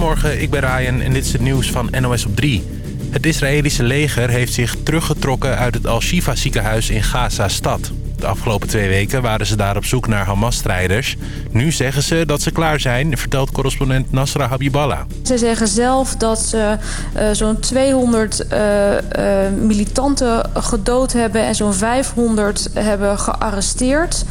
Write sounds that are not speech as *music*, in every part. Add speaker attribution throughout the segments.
Speaker 1: Goedemorgen, ik ben Ryan en dit is het nieuws van NOS op 3. Het Israëlische leger heeft zich teruggetrokken uit het Al-Shifa ziekenhuis in Gaza-stad. De afgelopen twee weken waren ze daar op zoek naar Hamas-strijders. Nu zeggen ze dat ze klaar zijn, vertelt correspondent Nasra Habiballah.
Speaker 2: Ze zeggen zelf dat ze uh, zo'n 200 uh, uh, militanten gedood hebben... en zo'n 500 hebben gearresteerd.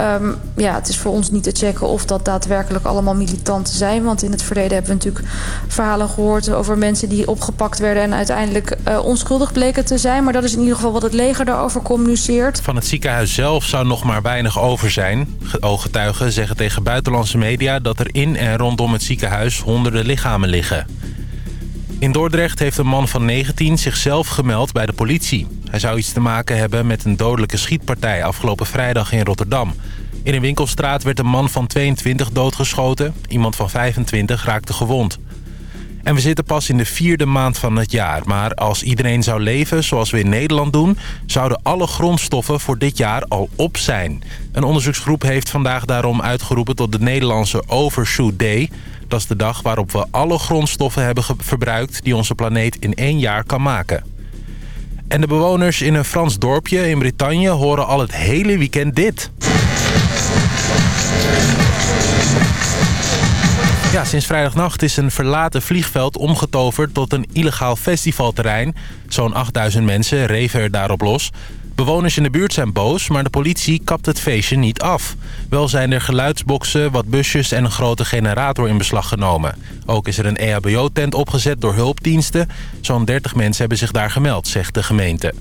Speaker 2: Um, ja, het is voor ons niet te checken of dat daadwerkelijk allemaal militanten zijn. Want in het verleden hebben we natuurlijk verhalen gehoord... over mensen die opgepakt werden en uiteindelijk onschuldig bleken te zijn. Maar dat is in ieder geval wat het leger daarover communiceert.
Speaker 1: Van het ziekenhuis zelf zou nog maar weinig over zijn. Ooggetuigen zeggen tegen buitenlandse media dat er in en rondom het ziekenhuis honderden lichamen liggen. In Dordrecht heeft een man van 19 zichzelf gemeld bij de politie. Hij zou iets te maken hebben met een dodelijke schietpartij afgelopen vrijdag in Rotterdam. In een winkelstraat werd een man van 22 doodgeschoten. Iemand van 25 raakte gewond. En we zitten pas in de vierde maand van het jaar. Maar als iedereen zou leven zoals we in Nederland doen... zouden alle grondstoffen voor dit jaar al op zijn. Een onderzoeksgroep heeft vandaag daarom uitgeroepen tot de Nederlandse Overshoot Day. Dat is de dag waarop we alle grondstoffen hebben verbruikt... die onze planeet in één jaar kan maken. En de bewoners in een Frans dorpje in Bretagne horen al het hele weekend dit. Ja, sinds vrijdagnacht is een verlaten vliegveld omgetoverd tot een illegaal festivalterrein. Zo'n 8000 mensen reven er daarop los. Bewoners in de buurt zijn boos, maar de politie kapt het feestje niet af. Wel zijn er geluidsboksen, wat busjes en een grote generator in beslag genomen. Ook is er een EHBO-tent opgezet door hulpdiensten. Zo'n 30 mensen hebben zich daar gemeld, zegt de gemeente.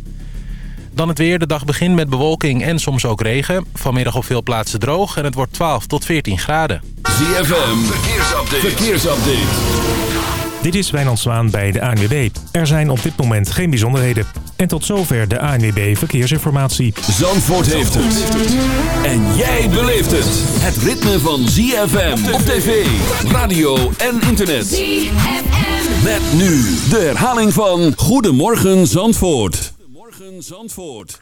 Speaker 1: Dan het weer. De dag begint met bewolking en soms ook regen. Vanmiddag op veel plaatsen droog en het wordt 12 tot 14 graden.
Speaker 3: ZFM, verkeersupdate. verkeersupdate.
Speaker 4: Dit is Wijnand Zwaan bij de ANWB. Er zijn op dit moment geen bijzonderheden. En tot zover de ANWB Verkeersinformatie.
Speaker 3: Zandvoort heeft het. En jij beleeft het. Het ritme van ZFM op tv, radio en internet. ZFM. Met nu de herhaling van Goedemorgen Zandvoort. Zandvoort.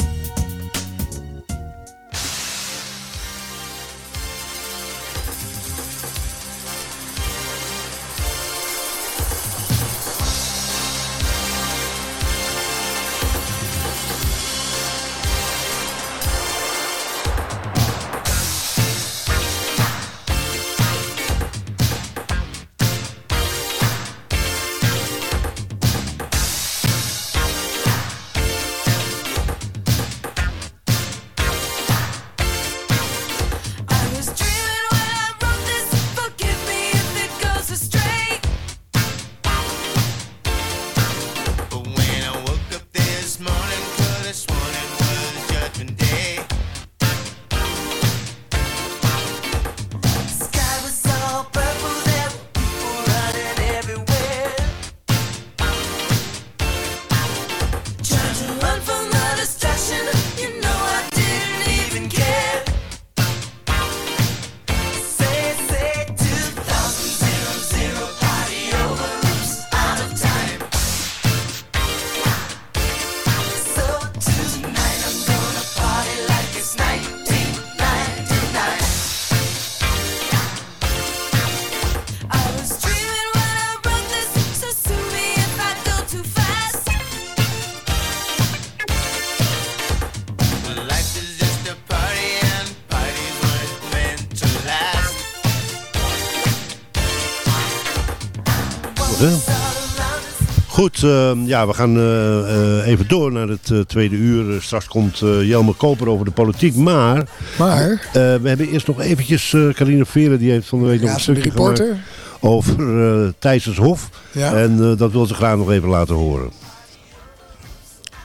Speaker 5: Goed, uh, ja, we gaan uh, uh, even door naar het tweede uur. straks komt Jelmer Koper over de politiek. Maar,
Speaker 6: maar?
Speaker 5: we hebben eerst nog eventjes Carine Veren, die heeft van de week nog een stukje
Speaker 6: reporter.
Speaker 5: gemaakt over Thijsens Hof.
Speaker 6: Ja.
Speaker 5: En dat wil ze graag nog even laten horen.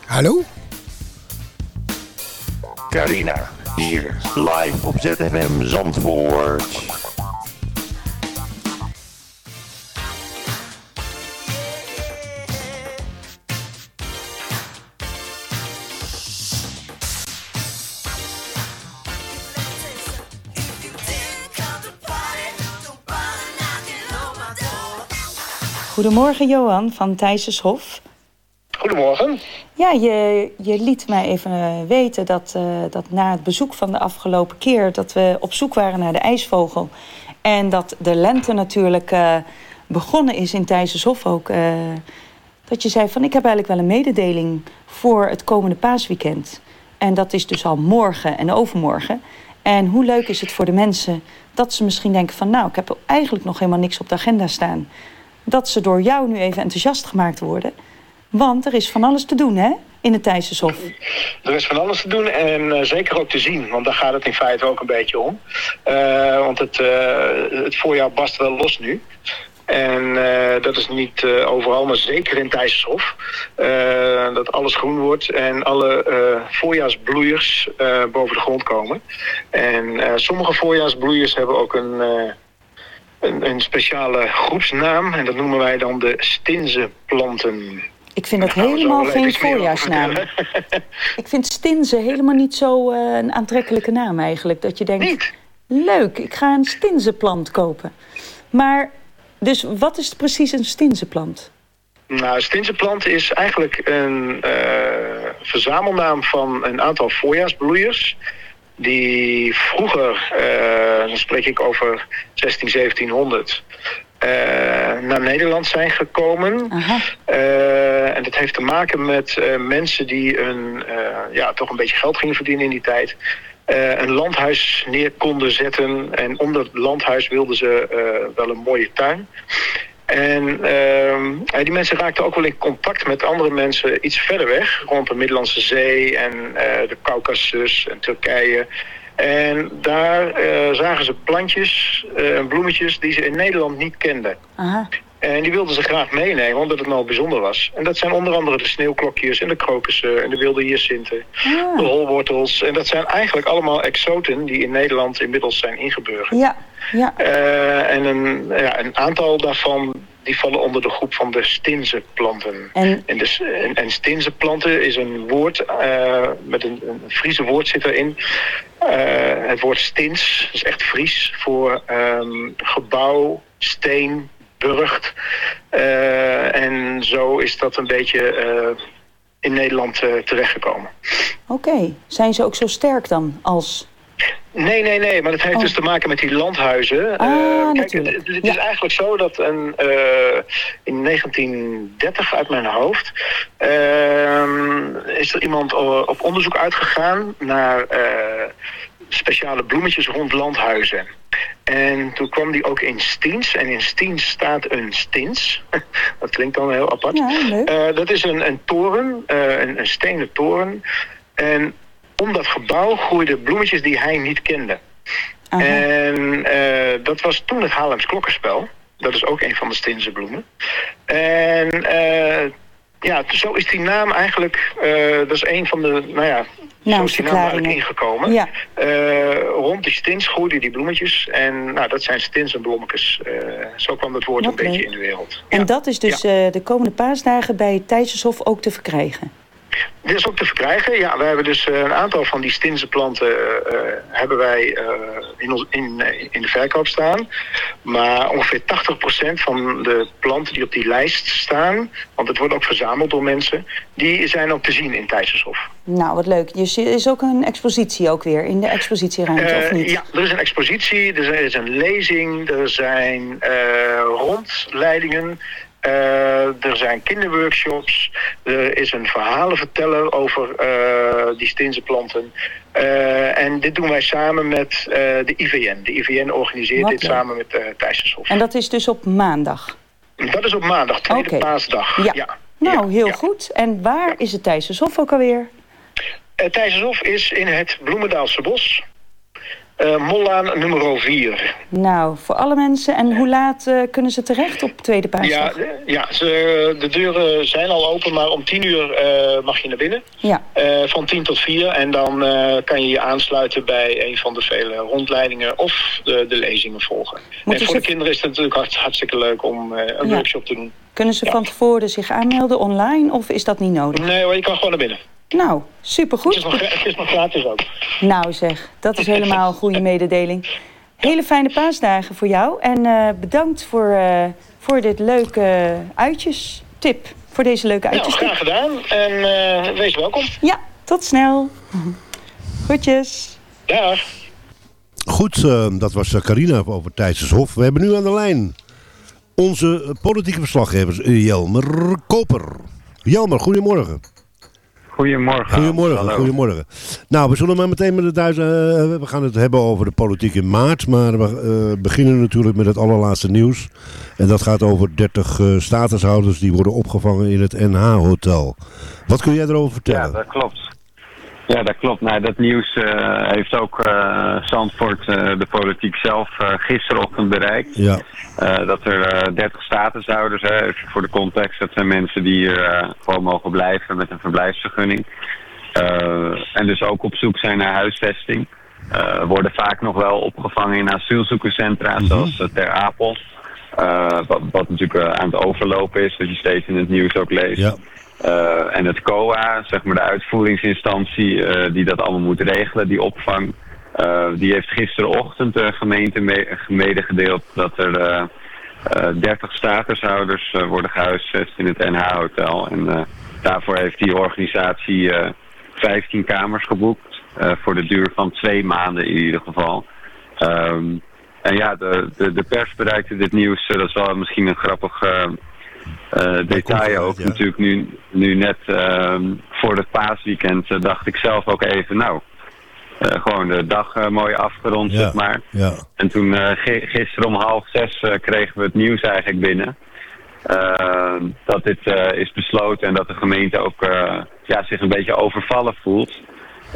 Speaker 6: Hallo?
Speaker 7: Carina, hier live op ZFM Zandvoort.
Speaker 6: Goedemorgen Johan van Thijsenshof.
Speaker 8: Goedemorgen.
Speaker 6: Ja, je, je liet mij even eh, weten dat, uh, dat na het bezoek van de afgelopen keer... dat we op zoek waren naar de ijsvogel. En dat de lente natuurlijk uh, begonnen is in Thijsenshof ook. dat je zei van ik heb eigenlijk wel een mededeling voor het komende paasweekend. En dat is dus al morgen en overmorgen. En hoe leuk is het voor de mensen dat ze misschien denken van... nou, ik heb eigenlijk nog helemaal niks op de agenda staan. Dat ze door jou nu even enthousiast gemaakt worden... Want er is van alles te doen, hè? In het Thijsenshof.
Speaker 8: Er is van alles te doen en uh, zeker ook te zien. Want daar gaat het in feite ook een beetje om. Uh, want het, uh, het voorjaar barst wel los nu. En dat is niet overal, maar zeker in Thijsenshof. dat alles groen wordt en alle voorjaarsbloeiers boven de grond komen. En sommige voorjaarsbloeiers hebben ook een... Een, een, speciale groepsnaam en dat noemen wij dan de stinzenplanten.
Speaker 6: Ik vind dat helemaal geen voorjaarsnaam. *laughs* ik vind Stinze helemaal niet zo uh, een aantrekkelijke naam eigenlijk. Dat je denkt,
Speaker 8: niet?
Speaker 6: leuk, ik ga een Stinzeplant kopen. Maar, dus wat is precies een Stinzeplant?
Speaker 8: Nou, Stinzeplant is eigenlijk een uh, verzamelnaam van een aantal voorjaarsbloeiers die vroeger, uh, dan spreek ik over 16, 1700, uh, naar Nederland zijn gekomen. Uh, en dat heeft te maken met mensen die een, ja, toch een beetje geld gingen verdienen in die tijd. een landhuis neer konden zetten. En om dat landhuis wilden ze wel een mooie tuin. En uh, die mensen raakten ook wel in contact met andere mensen iets verder weg, rond de Middellandse Zee en uh, de Caucasus en Turkije. En daar uh, zagen ze plantjes en bloemetjes die ze in Nederland niet kenden.
Speaker 6: Aha.
Speaker 8: En die wilden ze graag meenemen, omdat het nou bijzonder was. En dat zijn onder andere de sneeuwklokjes en de krokussen en de wilde hyacinten,
Speaker 6: ah.
Speaker 8: de holwortels. En dat zijn eigenlijk allemaal exoten die in Nederland inmiddels zijn ingeburgerd.
Speaker 6: Ja, ja.
Speaker 8: Uh, en een, ja, een aantal daarvan die vallen onder de groep van de stinzenplanten.
Speaker 6: En,
Speaker 8: en, de, en, en stinzenplanten is een woord, uh, met een, een Friese woord zit erin. Uh, het woord stins is echt Fries voor um, gebouw, steen, Uh, en zo is dat een beetje in Nederland terechtgekomen.
Speaker 6: Oké, okay. zijn ze ook zo sterk dan als
Speaker 8: Nee, nee, nee, maar dat heeft
Speaker 6: Oh.
Speaker 8: dus te maken met die landhuizen.
Speaker 6: Ah,
Speaker 8: Uh, kijk,
Speaker 6: natuurlijk.
Speaker 8: het, het is
Speaker 6: Ja.
Speaker 8: eigenlijk zo dat een, uh, in 1930 uit mijn hoofd uh, is er iemand op onderzoek uitgegaan naar speciale bloemetjes rond landhuizen. En toen kwam die ook in Stiens. En in Stiens staat een stins. *laughs* dat klinkt dan heel apart.
Speaker 6: Ja.
Speaker 8: Uh, dat is een, een toren, uh, een, een stenen toren. En om dat gebouw groeiden bloemetjes die hij niet kende.
Speaker 6: Aha.
Speaker 8: En uh, dat was toen het Haarlems klokkenspel. Dat is ook een van de Stinse bloemen. En ja, zo is die naam eigenlijk... Dat is een van de... Nou ja, eigenlijk
Speaker 6: Naamsverklaringen.
Speaker 8: ingekomen.
Speaker 6: Ja.
Speaker 8: Uh, rond die stins groeiden die bloemetjes. En nou, dat zijn stins en blommetjes. Uh, zo kwam het woord
Speaker 6: Wat
Speaker 8: een beetje in de wereld.
Speaker 6: En dat is dus eh, de komende paasdagen bij Thijsenshof ook te verkrijgen.
Speaker 8: Dit is ook te verkrijgen. Ja, we hebben dus eh, een aantal van die stinzenplanten eh, eh, hebben wij in, ons, in, in de verkoop staan. Maar ongeveer 80% van de planten die op die lijst staan, want het wordt ook verzameld door mensen, die zijn ook te zien in Thijsenshof.
Speaker 6: Nou, wat leuk. Je er is ook een expositie ook weer in de expositieruimte, of niet?
Speaker 8: Ja, er is een expositie, er is een lezing, er zijn rondleidingen. Eh, er zijn kinderworkshops. Er is een verhalenverteller over eh, die stinzenplanten. Eh, en dit doen wij samen met de IVN. De IVN organiseert
Speaker 6: Wat
Speaker 8: dit samen met uh, Thijsenshof.
Speaker 6: En dat is dus op maandag.
Speaker 8: Dat is op maandag, tweede paasdag.
Speaker 6: Ja.
Speaker 8: ja.
Speaker 6: Nou,
Speaker 8: Ja,
Speaker 6: heel
Speaker 8: ja.
Speaker 6: goed. En waar is het Thijsenshof ook alweer?
Speaker 8: Uh, Thijsenshof is in het Bloemendaalse bos. Uh, Mollaan nummer 4.
Speaker 6: Nou, voor alle mensen. En hoe laat eh, kunnen ze terecht op tweede
Speaker 8: Ja,
Speaker 6: paasdag?
Speaker 8: eh, ja ze, de deuren zijn al open, maar om 10 uur eh, mag je naar binnen.
Speaker 6: Ja.
Speaker 8: Van 10 tot 4. En dan kan je je aansluiten bij een van de vele rondleidingen of de, de lezingen volgen.
Speaker 6: Moeten
Speaker 8: en voor
Speaker 6: ze-
Speaker 8: de kinderen is het natuurlijk hart- hartstikke leuk om een
Speaker 6: Ja.
Speaker 8: workshop te doen.
Speaker 6: Kunnen ze
Speaker 8: Ja.
Speaker 6: van tevoren zich aanmelden online of is dat niet nodig?
Speaker 8: Nee hoor, je kan gewoon naar binnen.
Speaker 6: Nou,
Speaker 8: Het is
Speaker 6: supergoed.
Speaker 8: nog, gra- het is nog gratis ook.
Speaker 6: Nou zeg, dat is helemaal een goede mededeling. Hele fijne paasdagen voor jou. En eh, bedankt voor, eh, voor dit leuke uitjes. Tip voor deze leuke
Speaker 8: Nou,
Speaker 6: uitjes.
Speaker 8: graag gedaan en eh, wees welkom.
Speaker 6: Ja, tot snel. Groetjes.
Speaker 8: Dag.
Speaker 5: Goed, dat was Carina over Thijsenshof. We hebben nu aan de lijn onze politieke verslaggever eh, Jelmer Koper. Jelmer, goedemorgen.
Speaker 9: Goedemorgen.
Speaker 5: Goedemorgen,
Speaker 9: Hallo.
Speaker 5: goedemorgen. Nou, we zullen maar meteen met de duizend... eh, we gaan het hebben over de politiek in maart. Maar we eh, beginnen natuurlijk met het allerlaatste nieuws. En dat gaat over 30 eh, statushouders die worden opgevangen in het NH-hotel. Wat kun jij erover vertellen?
Speaker 9: Ja, dat klopt. Ja, dat klopt. Nou, dat nieuws eh, heeft ook eh Zandvoort, eh, de politiek zelf, gisterochtend bereikt.
Speaker 5: Ja.
Speaker 9: Dat er eh, 30 statushouders, hè, even voor de context, dat zijn mensen die hier gewoon mogen blijven met een verblijfsvergunning. En dus ook op zoek zijn naar huisvesting. Worden vaak nog wel opgevangen in asielzoekerscentra, zoals eh, Ter Apel. Wat, wat natuurlijk aan het overlopen is, wat je steeds in het nieuws ook leest.
Speaker 5: Ja.
Speaker 9: Eh, en het COA, zeg maar de uitvoeringsinstantie eh, die dat allemaal moet regelen, die opvang, eh, die heeft gisterochtend de gemeente me- medegedeeld dat er eh, eh, 30 statushouders worden gehuisvest in het NH-hotel. En daarvoor heeft die organisatie eh 15 kamers geboekt, voor de duur van twee maanden in ieder geval. Ehm, en ja, de, de, de pers bereikte dit nieuws, dat is wel misschien een grappig... eh, detail ook. Natuurlijk nu, nu net ehm, voor het paasweekend eh, dacht ik zelf ook even, nou, eh, gewoon de dag mooi afgerond,
Speaker 5: Ja,
Speaker 9: zeg maar.
Speaker 5: ja.
Speaker 9: En toen gi- gisteren om half zes kregen we het nieuws eigenlijk binnen. eh, dat dit is besloten en dat de gemeente ook ja, zich een beetje overvallen voelt.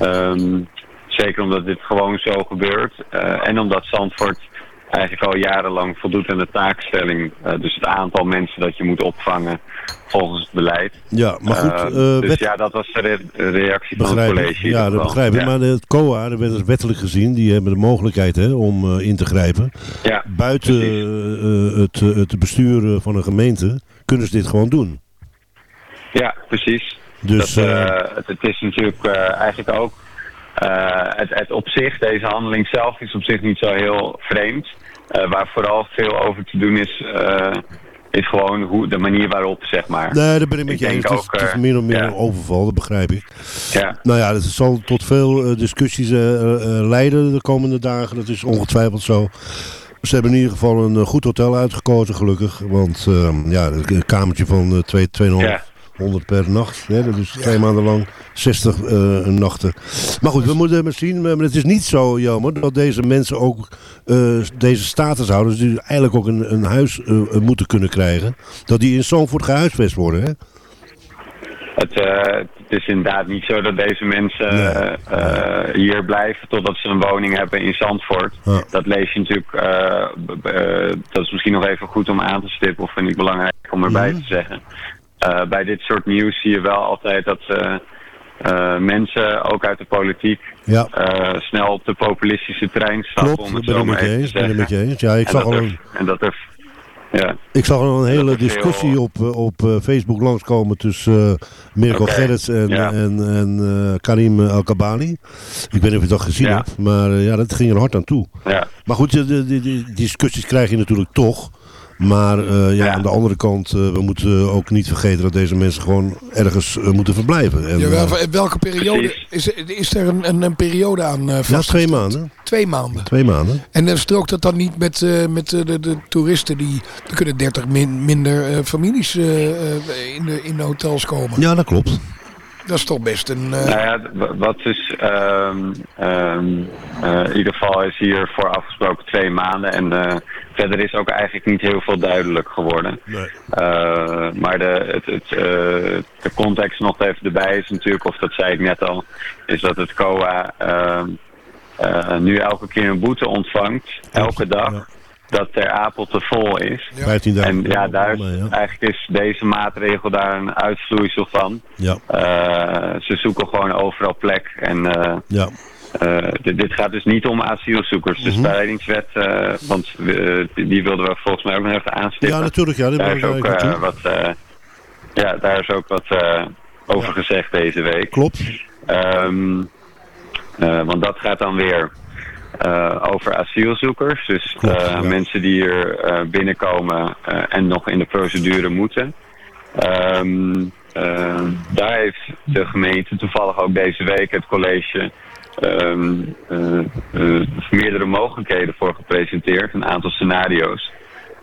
Speaker 9: Ehm, zeker omdat dit gewoon zo gebeurt. en omdat Zandvoort eigenlijk al jarenlang voldoet aan de taakstelling. eh, dus het aantal mensen dat je moet opvangen volgens het beleid.
Speaker 5: Ja, maar goed,
Speaker 9: Eh,
Speaker 5: eh,
Speaker 9: dus
Speaker 5: wet-
Speaker 9: ja, dat was de re- reactie van het college.
Speaker 5: Ja, dat begrijp ik.
Speaker 9: Ja.
Speaker 5: Maar het COA, dat werd het wettelijk gezien, die hebben de mogelijkheid hè, om eh, in te grijpen.
Speaker 9: Ja,
Speaker 5: Buiten het, het bestuur van een gemeente kunnen ze dit gewoon doen.
Speaker 9: Ja, precies.
Speaker 5: Dus,
Speaker 9: dat, het, het is natuurlijk eigenlijk ook... het, het op zich, deze handeling zelf is op zich niet zo heel vreemd. Eh, waar vooral veel over te doen is, eh, is gewoon hoe, de manier waarop, zeg maar.
Speaker 5: Nee, daar ben ik met je eens. Het is, het is
Speaker 9: eh,
Speaker 5: meer of meer
Speaker 9: ja.
Speaker 5: een overval, dat begrijp ik.
Speaker 9: Ja.
Speaker 5: Nou ja, het zal tot veel discussies leiden de komende dagen. Dat is ongetwijfeld zo. Ze hebben in ieder geval een goed hotel uitgekozen, gelukkig. Want eh, ja, een kamertje van twee- 2,5 100 per nacht. Hè? Dat is twee maanden lang 60 eh, nachten. Maar goed, we moeten maar zien. Maar het is niet zo jammer dat deze mensen ook, eh, deze statushouders, die eigenlijk ook een, een huis eh, moeten kunnen krijgen, dat die in Zandvoort gehuisvest worden. Hè?
Speaker 9: Het, eh, het is inderdaad niet zo dat deze mensen hier blijven totdat ze een woning hebben in Zandvoort.
Speaker 5: Ja.
Speaker 9: Dat lees je natuurlijk, dat is misschien nog even goed om aan te stippen of vind ik belangrijk om erbij te zeggen. Eh, bij dit soort nieuws zie je wel altijd dat eh, eh, mensen, ook uit de politiek,
Speaker 5: Ja.
Speaker 9: snel op de populistische trein stappen.
Speaker 5: Klopt,
Speaker 9: om het
Speaker 5: ben
Speaker 9: zo maar even
Speaker 5: eens. Ben ik met je eens. Ja, ik
Speaker 9: En
Speaker 5: zag al een-
Speaker 9: En dat er, ja.
Speaker 5: Ik zag al een hele
Speaker 9: veel-
Speaker 5: discussie op, op Facebook langskomen tussen Mirko
Speaker 9: Oké,
Speaker 5: Gerrits en,
Speaker 9: ja.
Speaker 5: en, en Karim El-Kabali. Ik weet niet of je dat gezien
Speaker 9: Ja.
Speaker 5: hebt, maar ja, dat ging er hard aan toe.
Speaker 9: Ja.
Speaker 5: Maar goed, de- die discussies krijg je natuurlijk toch. Maar eh, ja, aan de andere kant, eh, we moeten ook niet vergeten dat deze mensen gewoon ergens eh, moeten verblijven. En,
Speaker 10: Ja, wel, in welke periode is, is er een, een, een periode aan eh
Speaker 5: ja,
Speaker 10: vast?
Speaker 5: twee maanden.
Speaker 10: Twee maanden.
Speaker 5: Twee maanden.
Speaker 10: En dan strookt dat dan niet met, eh, met de, de toeristen die... Er kunnen 30 min, minder eh, families in, de, in de hotels komen.
Speaker 5: Ja, dat klopt.
Speaker 10: Dat is toch best een... eh,
Speaker 9: Nou ja, wat is, ehm, ehm, eh, in ieder geval is hier voor afgesproken twee maanden en eh, verder is ook eigenlijk niet heel veel duidelijk geworden. Eh, maar de, het, het, eh, de context nog even erbij is natuurlijk, of dat zei ik net al, is dat het COA ehm, eh, nu elke keer een boete ontvangt, elke dag, dat Ter Apel te vol is.
Speaker 5: 15.000
Speaker 9: En ja, daar is,
Speaker 5: ja.
Speaker 9: eigenlijk is deze maatregel daar een uitvloeisel van.
Speaker 5: Ja.
Speaker 9: Eh, ze zoeken gewoon overal plek. En eh,
Speaker 5: Ja.
Speaker 9: eh, dit, dit gaat dus niet om asielzoekers. De
Speaker 5: Mhm.
Speaker 9: spreidingswet, want die, die wilden we volgens mij ook nog even aanstippen.
Speaker 5: Ja, natuurlijk, ja,
Speaker 9: daar is ook wat, ja, daar is ook wat over gezegd deze week.
Speaker 5: Klopt.
Speaker 9: Ehm, eh, want dat gaat dan weer over asielzoekers. Dus eh, mensen die hier eh, binnenkomen eh, en nog in de procedure moeten. Ehm, eh, daar heeft de gemeente toevallig ook deze week het college eh, eh, meerdere mogelijkheden voor gepresenteerd. Een aantal scenario's.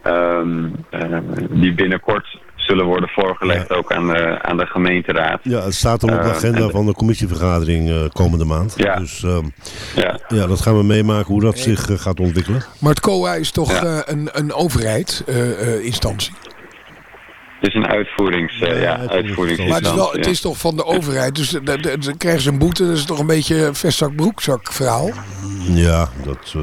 Speaker 9: ehm, eh, die binnenkort zullen worden voorgelegd ook aan de, aan de gemeenteraad.
Speaker 5: Ja, het staat dan op de
Speaker 9: Eh,
Speaker 5: agenda
Speaker 9: en-
Speaker 5: van de commissievergadering eh, komende maand.
Speaker 9: Ja.
Speaker 5: Dus ehm,
Speaker 9: Ja.
Speaker 5: ja, dat gaan we meemaken hoe dat zich eh, gaat ontwikkelen.
Speaker 10: Maar het COA is toch eh, een, een overheidsinstantie.
Speaker 9: Het is een uitvoerings, eh, ja, uitvoeringsinstantie.
Speaker 10: maar het is, wel, het
Speaker 9: ja.
Speaker 10: is toch van de overheid. Dus de- de- de- dan krijgen ze een boete. Dat is toch een beetje een vestzak-broekzak verhaal.
Speaker 5: Ja, dat, eh,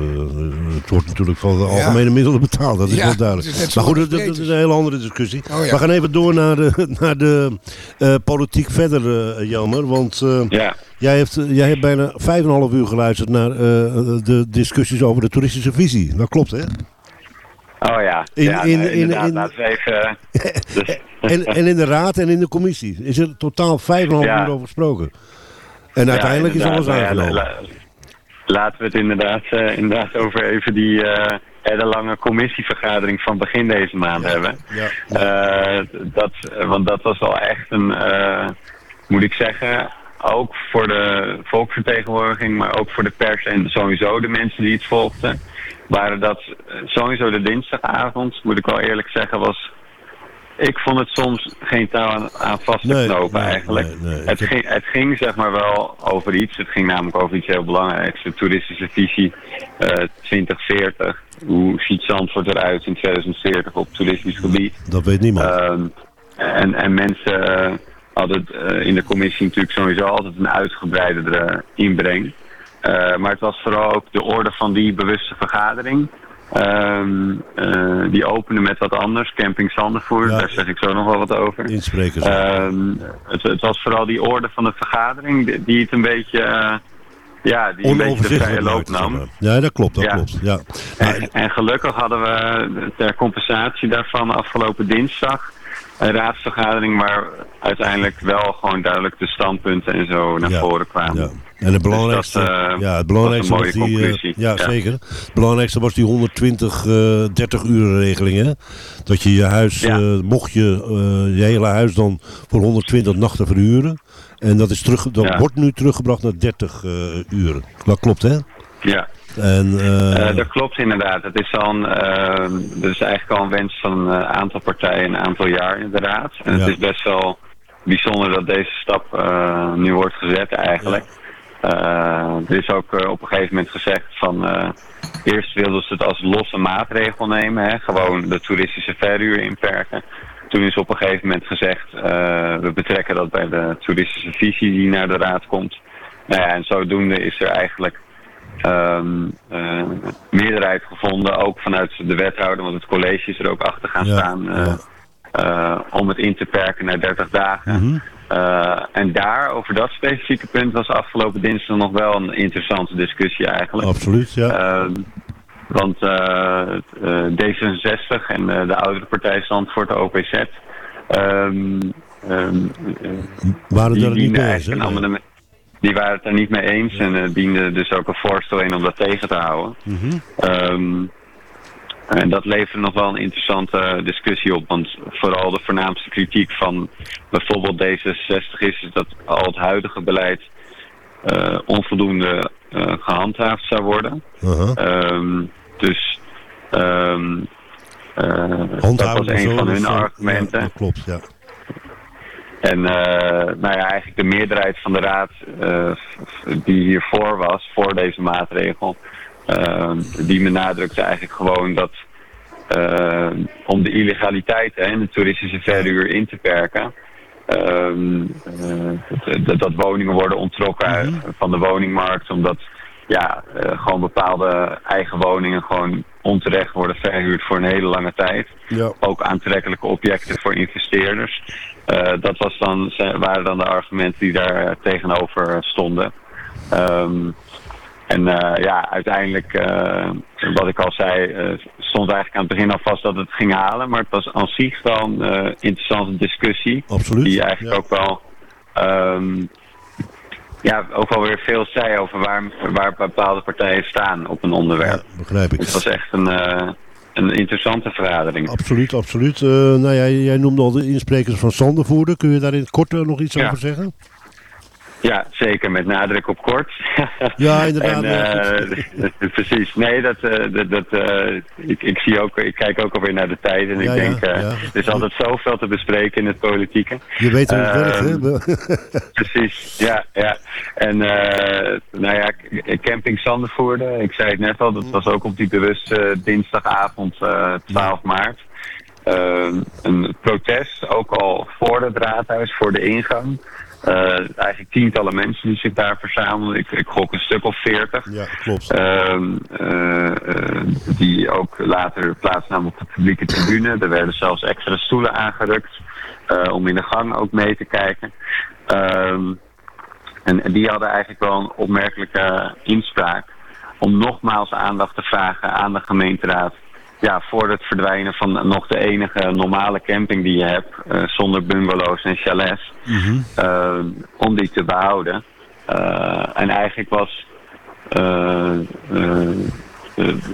Speaker 5: het wordt natuurlijk van de algemene middelen betaald. Dat is
Speaker 10: Ja,
Speaker 5: wel duidelijk.
Speaker 10: is zo
Speaker 5: maar goed, dat, is een hele andere discussie.
Speaker 10: Oh ja.
Speaker 5: We gaan even door naar de, *laughs* naar de eh, politiek verder, eh Jelmer. Want eh, jij, heeft, jij hebt bijna 5,5 uur geluisterd naar eh, de discussies over de toeristische visie. Dat klopt, hè?
Speaker 9: Oh ja,
Speaker 5: In-
Speaker 9: ja
Speaker 5: in-
Speaker 9: nee,
Speaker 5: in-
Speaker 9: inderdaad.
Speaker 5: in-
Speaker 9: Laten we even... *laughs* dus-
Speaker 5: En, en in de raad en in de commissie is er totaal 5,5
Speaker 9: Ja.
Speaker 5: uur over gesproken. En uiteindelijk is
Speaker 9: Ja,
Speaker 5: alles.
Speaker 9: Nou ja,
Speaker 5: aangenomen.
Speaker 9: la- laten we het inderdaad, eh, inderdaad over even die eh, hele lange commissievergadering van begin deze maand hebben. Eh, dat, want dat was wel echt een, moet ik zeggen, ook voor de volksvertegenwoordiging, maar ook voor de pers en sowieso de mensen die het volgden, waren dat eh, sowieso de dinsdagavond, moet ik wel eerlijk zeggen, was ik vond het soms geen touw aan, aan vast te
Speaker 5: Nee,
Speaker 9: knopen
Speaker 5: nee,
Speaker 9: eigenlijk.
Speaker 5: nee.
Speaker 9: Het, ging, het ging zeg maar wel over iets. Het ging namelijk over iets heel belangrijks. De toeristische visie eh 2040. Hoe ziet Zandvoort eruit in 2040 op toeristisch gebied?
Speaker 5: Dat weet niemand.
Speaker 9: Ehm, en, en mensen eh, hadden eh, in de commissie natuurlijk sowieso altijd een uitgebreidere inbreng. Eh, maar het was vooral ook de orde van die bewuste vergadering. Ehm, eh, die opende met wat anders, Camping Zandervoer, daar zeg ik zo nog wel wat over.
Speaker 5: Insprekers.
Speaker 9: Ehm, het, het was vooral die orde van de vergadering die, die het een beetje, eh, ja, die een beetje de vrije loop nam.
Speaker 5: Ja, dat klopt, dat
Speaker 9: Ja.
Speaker 5: klopt. Ja.
Speaker 9: En, en gelukkig hadden we ter compensatie daarvan afgelopen dinsdag een raadsvergadering waar uiteindelijk wel gewoon duidelijk de standpunten en zo naar
Speaker 5: Ja,
Speaker 9: voren kwamen.
Speaker 5: ja. En het belangrijkste,
Speaker 9: Dus dat, eh,
Speaker 5: ja, het belangrijkste
Speaker 9: was
Speaker 5: die, eh, ja,
Speaker 9: Ja.
Speaker 5: zeker. Het belangrijkste was die 120, eh 30 uur regeling. Hè? Dat je je huis, eh, mocht je je hele huis dan voor 120 nachten verhuren. En dat, is terug, dat wordt nu teruggebracht naar 30 eh uren. Dat klopt, hè?
Speaker 9: Ja.
Speaker 5: En, eh,
Speaker 9: Eh, dat klopt inderdaad. Het is al een, eh, dat is eigenlijk al een wens van een aantal partijen een aantal jaar inderdaad. En
Speaker 5: Ja.
Speaker 9: het is best wel bijzonder dat deze stap nu wordt gezet eigenlijk. Er is ook op een gegeven moment gezegd van... eerst wilden ze het als losse maatregel nemen. Hè, gewoon de toeristische verhuur inperken. Toen is op een gegeven moment gezegd... we betrekken dat bij de toeristische visie die naar de raad komt. Nou ja, en zodoende is er eigenlijk ehm, eh, meerderheid gevonden, ook vanuit de wethouder, want het college is er ook achter gaan
Speaker 5: Ja,
Speaker 9: staan, eh, eh, om het in te perken naar 30 dagen.
Speaker 5: Mhm.
Speaker 9: En daar, over dat specifieke punt, was afgelopen dinsdag nog wel een interessante discussie eigenlijk.
Speaker 5: Absoluut, ja.
Speaker 9: Ehm, want eh, eh, D66 en de oudere partij Zandvoort, de OPZ, ehm, ehm, eh,
Speaker 5: Waren daar niet
Speaker 9: dienden Die waren het er niet mee eens en eh dienden dus ook een voorstel in om dat tegen te houden.
Speaker 5: Mhm.
Speaker 9: Ehm, en dat levert nog wel een interessante discussie op. Want vooral de voornaamste kritiek van bijvoorbeeld D66 is, is dat al het huidige beleid eh, onvoldoende eh, gehandhaafd zou worden.
Speaker 5: Uh-huh.
Speaker 9: Ehm, dus ehm, eh, dat was een van hun argumenten.
Speaker 5: ja, dat klopt, ja.
Speaker 9: En eh, nou ja, eigenlijk de meerderheid van de raad eh, die hiervoor was, voor deze maatregel, eh, die benadrukte eigenlijk gewoon dat om de illegaliteit en de toeristische verhuur in te perken, ehm, eh, dat, dat, dat woningen worden ontrokken van de woningmarkt, omdat ja, eh, gewoon bepaalde eigen woningen gewoon onterecht worden verhuurd voor een hele lange tijd.
Speaker 5: Ja.
Speaker 9: Ook aantrekkelijke objecten voor investeerders. Eh, dat was dan, zijn- waren dan de argumenten die daar eh, tegenover stonden. Ehm, en ja, uiteindelijk, wat ik al zei, stond eigenlijk aan het begin al vast dat het ging halen. Maar het was aan zich wel een interessante discussie.
Speaker 5: Absoluut,
Speaker 9: Die eigenlijk ook wel ehm, ja, ook wel weer veel zei over waar, waar bepaalde partijen staan op een onderwerp.
Speaker 5: begrijp ik.
Speaker 9: Het was echt een, eh, een interessante vergadering.
Speaker 5: Absoluut, absoluut. Eh, nou ja, jij noemde al de insprekers van Sandervoerder. Kun je daar in het kort eh, nog iets
Speaker 9: Ja.
Speaker 5: over zeggen?
Speaker 9: Ja, zeker, met nadruk op kort. *laughs*
Speaker 5: Ja, inderdaad,
Speaker 9: en, eh, *laughs* precies. Nee, dat, eh, dat, dat, eh, ik, ik, zie ook, ik kijk ook alweer naar de tijd en
Speaker 5: Ja,
Speaker 9: ik denk,
Speaker 5: ja.
Speaker 9: er is altijd zoveel te bespreken in het politieke.
Speaker 5: Je weet hoe het werkt,
Speaker 9: Ehm,
Speaker 5: hè? *laughs*
Speaker 9: Precies, ja, ja. En eh, nou ja, camping Sandervoorde, ik zei het net al, dat was ook op die bewuste dinsdagavond eh 12 maart. Ehm, een protest, ook al voor het raadhuis, voor de ingang. Eh, eigenlijk tientallen mensen die zich daar verzamelden. Ik, ik gok een stuk of veertig.
Speaker 5: Ja, klopt.
Speaker 9: Eh, eh, die ook later plaatsnamen op de publieke tribune. Er werden zelfs extra stoelen aangerukt om in de gang ook mee te kijken. Ehm, en, en die hadden eigenlijk wel een opmerkelijke inspraak om nogmaals aandacht te vragen aan de gemeenteraad. Ja, voor het verdwijnen van nog de enige normale camping die je hebt, eh, zonder bungalows en chalets, eh, om die te behouden. Eh, en eigenlijk was,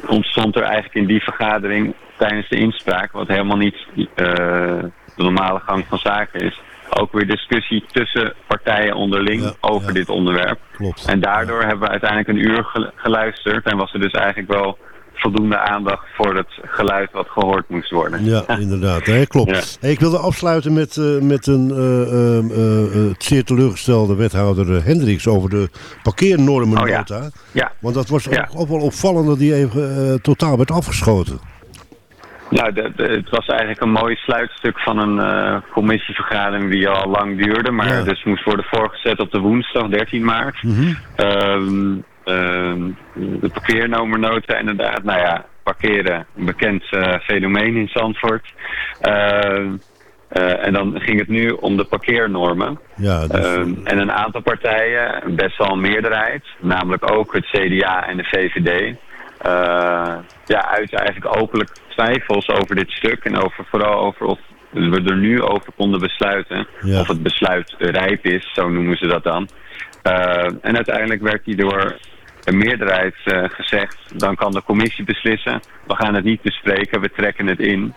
Speaker 9: ontstond er eigenlijk in die vergadering tijdens de inspraak, wat helemaal niet de normale gang van zaken is, ook weer discussie tussen partijen onderling over dit onderwerp.
Speaker 5: Klopt.
Speaker 9: En daardoor hebben we uiteindelijk een uur gel- geluisterd en was er dus eigenlijk wel voldoende aandacht voor het geluid wat gehoord moest worden.
Speaker 5: Ja, *laughs* inderdaad. Nee, klopt.
Speaker 9: Ja.
Speaker 5: Hey, ik wilde afsluiten met, eh, met een eh, eh, zeer teleurgestelde wethouder Hendricks over de parkeernormennota.
Speaker 9: Oh, ja.
Speaker 5: Want dat was
Speaker 9: Ja.
Speaker 5: ook, ook wel opvallend dat die even totaal werd afgeschoten.
Speaker 9: Nou, de, de- het was eigenlijk een mooi sluitstuk van een commissievergadering die al lang duurde, maar dus moest worden voorgezet op de woensdag 13 maart. Ehm, de parkeernomernota inderdaad, nou ja, parkeren, een bekend eh, fenomeen in Zandvoort. Ehm, eh, en dan ging het nu om de parkeernormen.
Speaker 5: Ja, dus,
Speaker 9: Ehm, en een aantal partijen, best wel een meerderheid, namelijk ook het CDA en de VVD, eh ja, uiten eigenlijk openlijk twijfels over dit stuk en over, vooral over of we er nu over konden besluiten.
Speaker 5: Ja.
Speaker 9: Of het besluit rijp is, zo noemen ze dat dan. Eh, en uiteindelijk werd die door een meerderheid eh, gezegd, dan kan de commissie beslissen. We gaan het niet bespreken, we trekken het in.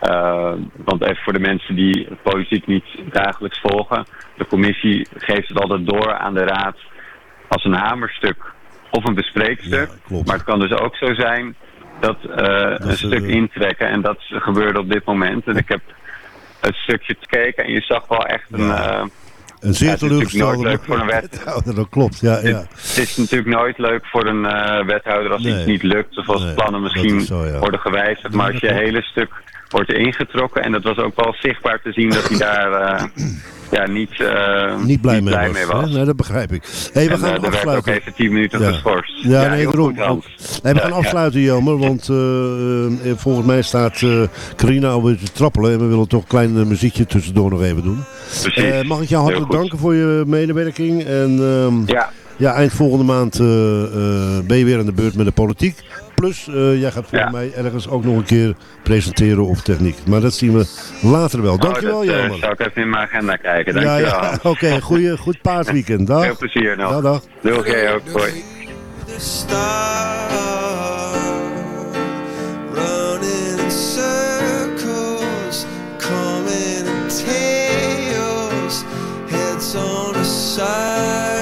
Speaker 9: Eh, want even voor de mensen die politiek niet dagelijks volgen. De commissie geeft het altijd door aan de raad als een hamerstuk of een bespreekstuk. maar het kan dus ook zo zijn dat een stuk intrekken. En dat gebeurde op dit moment. En ik heb het stukje gekeken en je zag wel echt een...
Speaker 5: een zeer
Speaker 9: ja, het
Speaker 5: teleurgestelde
Speaker 9: nooit leuk voor een wet. *laughs*
Speaker 5: wethouder. Dat klopt, ja. ja.
Speaker 9: Het is natuurlijk nooit leuk voor een eh, wethouder als
Speaker 5: Nee.
Speaker 9: iets niet lukt. Of als
Speaker 5: Nee,
Speaker 9: plannen misschien
Speaker 5: is zo, ja.
Speaker 9: worden gewijzigd. Maar als je hele stuk wordt ingetrokken. En dat was ook wel zichtbaar te zien dat hij daar eh, ja, niet, eh,
Speaker 5: Niet blij mee was.
Speaker 9: mee
Speaker 5: hè?
Speaker 9: was.
Speaker 5: Nee, dat begrijp ik. Hey, we
Speaker 9: En,
Speaker 5: gaan
Speaker 9: ook
Speaker 5: afsluiten.
Speaker 9: even 10 minuten
Speaker 5: Ja.
Speaker 9: geschorst.
Speaker 5: Ja, nee, daarom.
Speaker 9: Hans.
Speaker 5: Nee, we
Speaker 9: Ja,
Speaker 5: gaan
Speaker 9: ja.
Speaker 5: afsluiten, Jelmer, want volgens mij staat Carina alweer te trappelen en we willen toch een klein muziekje tussendoor nog even doen.
Speaker 9: Precies.
Speaker 5: Mag ik jou hartelijk danken voor je medewerking en ehm,
Speaker 9: Ja.
Speaker 5: ja, eind volgende maand ben je weer aan de beurt met de politiek. Plus, eh, jij gaat volgens mij ergens ook nog een keer presenteren of techniek. Maar dat zien we later wel. Dankjewel,
Speaker 9: oh, dat, eh,
Speaker 5: Jelmer.
Speaker 9: zou ik even in mijn agenda kijken.
Speaker 5: Ja,
Speaker 9: Dankjewel.
Speaker 5: ja, *laughs* oké. goeie- goed paasweekend. Dag.
Speaker 9: Veel plezier nog.
Speaker 5: Dag, dag.
Speaker 9: Doe oké ook. Hoi.
Speaker 11: on the sides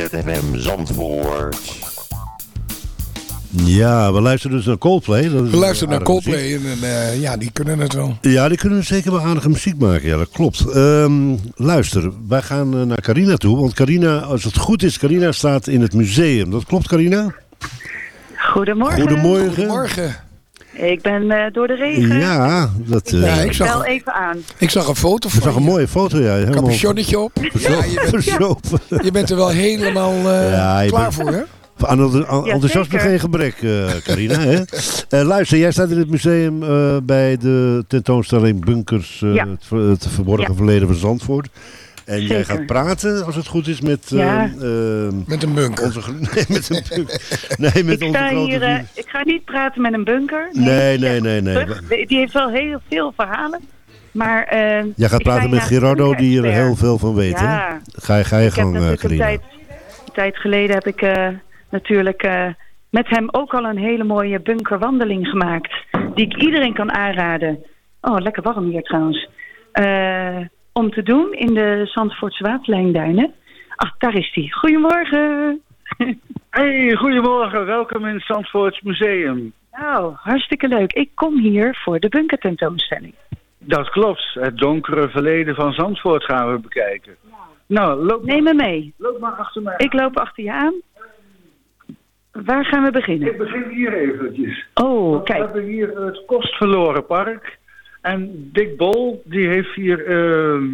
Speaker 7: ZFM Zandvoort.
Speaker 5: Ja, we luisteren dus naar Coldplay. Dat is
Speaker 10: We luisteren naar Coldplay en eh, ja, die kunnen het wel.
Speaker 5: Ja, die kunnen zeker wel aardige muziek maken. Ja, dat klopt. Ehm, luister, wij gaan eh, naar Carina toe. Want Carina, als het goed is, Carina staat in het museum. Dat klopt, Carina?
Speaker 12: Goedemorgen.
Speaker 5: Goedemorgen.
Speaker 10: Goedemorgen.
Speaker 12: Ik ben eh, door de regen.
Speaker 5: Ja, dat... eh,
Speaker 10: Ja, ik
Speaker 12: Ik
Speaker 10: zag-
Speaker 12: bel even aan.
Speaker 10: Ik zag een foto
Speaker 5: ik
Speaker 10: van
Speaker 5: zag een mooie foto, ja.
Speaker 10: Capuchonnetje op. Ja, je, bent,
Speaker 5: verzopen. *laughs*
Speaker 10: je bent er wel helemaal eh,
Speaker 5: Ja,
Speaker 10: klaar
Speaker 5: bent-
Speaker 10: voor, hè?
Speaker 5: Aan
Speaker 12: Ja,
Speaker 5: enthousiasme
Speaker 12: zeker.
Speaker 5: geen gebrek, eh, Carina. hè? *laughs* Eh, luister, jij staat in het museum eh, bij de tentoonstelling Bunkers, eh,
Speaker 12: Ja.
Speaker 5: het, het verborgen
Speaker 12: Ja.
Speaker 5: verleden van Zandvoort. En jij gaat praten, als het goed is, met... eh,
Speaker 12: Ja.
Speaker 5: eh,
Speaker 10: Met een bunker.
Speaker 5: onze, *laughs* nee, met een bunker. Nee, met
Speaker 12: Ik
Speaker 5: onze grote
Speaker 12: hier, eh, ik ga niet praten met een bunker.
Speaker 5: Nee, nee, nee, nee.
Speaker 12: Terug. Die heeft wel heel veel verhalen. Maar, eh,
Speaker 5: Jij gaat praten met Gerardo, die er heel veel van weet, hè?
Speaker 12: Ja.
Speaker 5: Ga, je- ga je
Speaker 12: Ik
Speaker 5: gang, eh,
Speaker 12: een tijd, een tijd geleden heb ik eh, natuurlijk eh, met hem ook al een hele mooie bunkerwandeling gemaakt. Die ik iedereen kan aanraden. Oh, lekker warm hier trouwens. Eh, om te doen in de Zandvoortse waterlijnduinen. Ach, daar is hij. Goedemorgen.
Speaker 13: Hey, goedemorgen. Welkom in het Zandvoorts Museum.
Speaker 12: Nou, hartstikke leuk. Ik kom hier voor de bunkertentoonstelling.
Speaker 13: Dat klopt. Het donkere verleden van Zandvoort gaan we bekijken. Nou, loop,
Speaker 12: Neem me mee.
Speaker 13: loop maar achter mij.
Speaker 12: Ik loop achter je aan. Waar gaan we beginnen?
Speaker 13: Ik begin hier eventjes.
Speaker 12: Oh,
Speaker 13: We
Speaker 12: kijk.
Speaker 13: hebben hier het Kostverloren Park. En Dick Bol, die heeft hier ehm,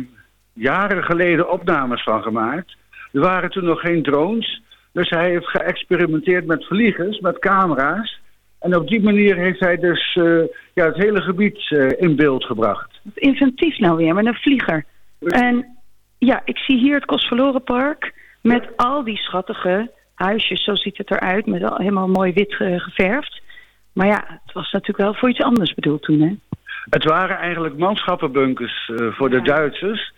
Speaker 13: jaren geleden opnames van gemaakt. Er waren toen nog geen drones. Dus hij heeft geëxperimenteerd met vliegers, met camera's. En op die manier heeft hij dus eh, ja, het hele gebied eh, in beeld gebracht.
Speaker 12: Wat inventief nou weer, met een vlieger. En ja, ik zie hier het Kostverloren Park met al die schattige huisjes. Zo ziet het eruit, met al helemaal mooi wit eh, geverfd. Maar ja, het was natuurlijk wel voor iets anders bedoeld toen, hè?
Speaker 13: Het waren eigenlijk manschappenbunkers eh, voor de Duitsers.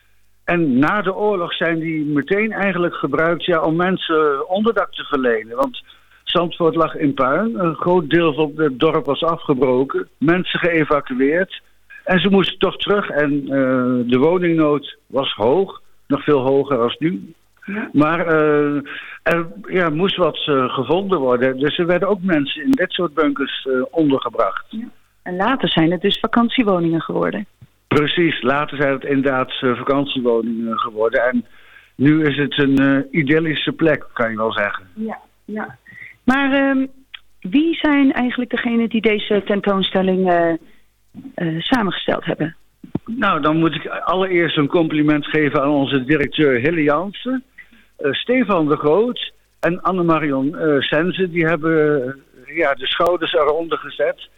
Speaker 13: En na de oorlog zijn die meteen eigenlijk gebruikt ja, om mensen onderdak te verlenen. Want Zandvoort lag in puin. Een groot deel van het dorp was afgebroken. Mensen geëvacueerd. En ze moesten toch terug. En eh, de woningnood was hoog. Nog veel hoger als nu. Maar eh, er ja, moest wat gevonden worden. Dus er werden ook mensen in dit soort bunkers ondergebracht.
Speaker 12: En later zijn het dus vakantiewoningen geworden.
Speaker 13: Precies, later zijn het inderdaad eh, vakantiewoningen geworden. En nu is het een eh, idyllische plek, kan je wel zeggen.
Speaker 12: Ja, ja. Maar ehm, wie zijn eigenlijk degenen die deze tentoonstelling eh, samengesteld hebben?
Speaker 13: Nou, dan moet ik allereerst een compliment geven aan onze directeur Hille Jansen, Stefan de Groot en Anne-Marion Sense. Die hebben ja, de schouders eronder gezet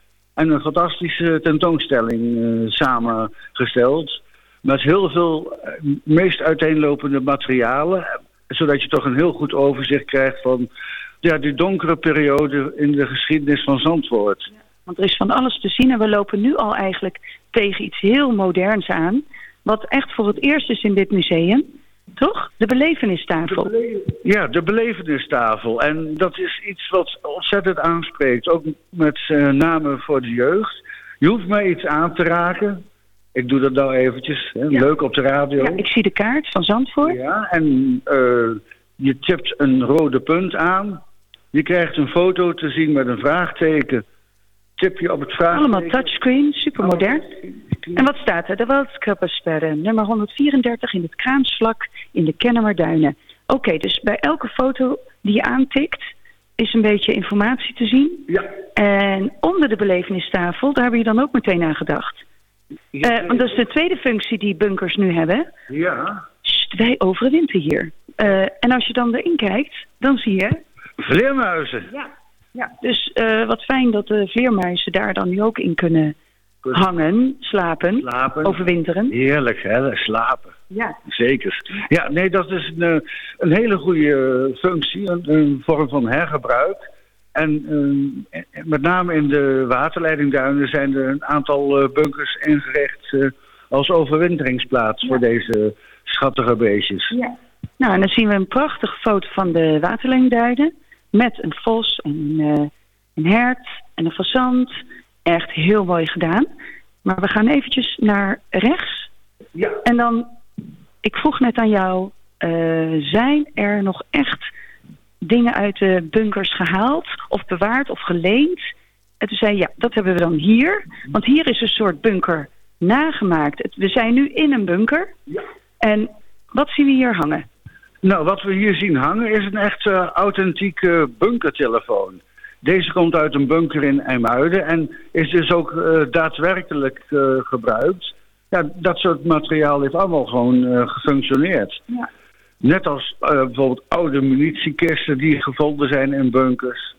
Speaker 13: en een fantastische tentoonstelling eh, samengesteld. Met heel veel eh, meest uiteenlopende materialen, zodat je toch een heel goed overzicht krijgt van ja, die donkere periode in de geschiedenis van Zandvoort.
Speaker 12: Want er is van alles te zien en we lopen nu al eigenlijk tegen iets heel moderns aan. Wat echt voor het eerst is in dit museum. Toch? De belevenistafel.
Speaker 13: Ja, de belevenistafel. En dat is iets wat ontzettend aanspreekt. Ook met uh, name voor de jeugd. Je hoeft mij iets aan te raken. Ik doe dat nou eventjes. Hè. Leuk op de radio.
Speaker 12: Ja, ik zie de kaart van Zandvoort.
Speaker 13: Ja, en uh, je tipt een rode punt aan. Je krijgt een foto te zien met een vraagteken. Tip je op het vraagteken.
Speaker 12: Allemaal touchscreen, supermodern. En wat staat er? De Waldkappersperre, nummer 134 in het Kraamsvlak in de Kennemerduinen. Oké, okay, dus bij elke foto die je aantikt is een beetje informatie te zien.
Speaker 13: Ja.
Speaker 12: En onder de belevenistafel, daar heb je dan ook meteen aan gedacht. Ja. Uh, want dat is de tweede functie die bunkers nu hebben.
Speaker 13: Ja.
Speaker 12: Sst, wij overwinteren hier. Uh, en als je dan erin kijkt, dan zie je...
Speaker 13: Vleermuizen.
Speaker 12: Ja. Ja, dus uh, wat fijn dat de vleermuizen daar dan nu ook in kunnen Hangen, slapen,
Speaker 13: slapen,
Speaker 12: overwinteren.
Speaker 13: Heerlijk, hè? Slapen.
Speaker 12: Ja.
Speaker 13: Zeker. Ja, nee, dat is een, een hele goede functie, een, een vorm van hergebruik. En uh, met name in de waterleidingduinen zijn er een aantal bunkers ingericht uh, als overwinteringsplaats ja. voor deze schattige beestjes.
Speaker 12: Ja. Nou, en dan zien we een prachtige foto van de waterleidingduinen met een vos en uh, een hert en een fazant. Echt heel mooi gedaan. Maar we gaan eventjes naar rechts.
Speaker 13: Ja.
Speaker 12: En dan, ik vroeg net aan jou, eh, zijn er nog echt dingen uit de bunkers gehaald of bewaard of geleend? En toen zei ja, dat hebben we dan hier. Want hier is een soort bunker nagemaakt. We zijn nu in een bunker. En wat zien we hier hangen?
Speaker 13: Nou, wat we hier zien hangen is een echt eh, authentieke bunkertelefoon. Deze komt uit een bunker in IJmuiden en is dus ook eh, daadwerkelijk eh, gebruikt. Ja, dat soort materiaal heeft allemaal gewoon eh, gefunctioneerd.
Speaker 12: Ja.
Speaker 13: Net als bijvoorbeeld oude munitiekisten die gevonden zijn in bunkers.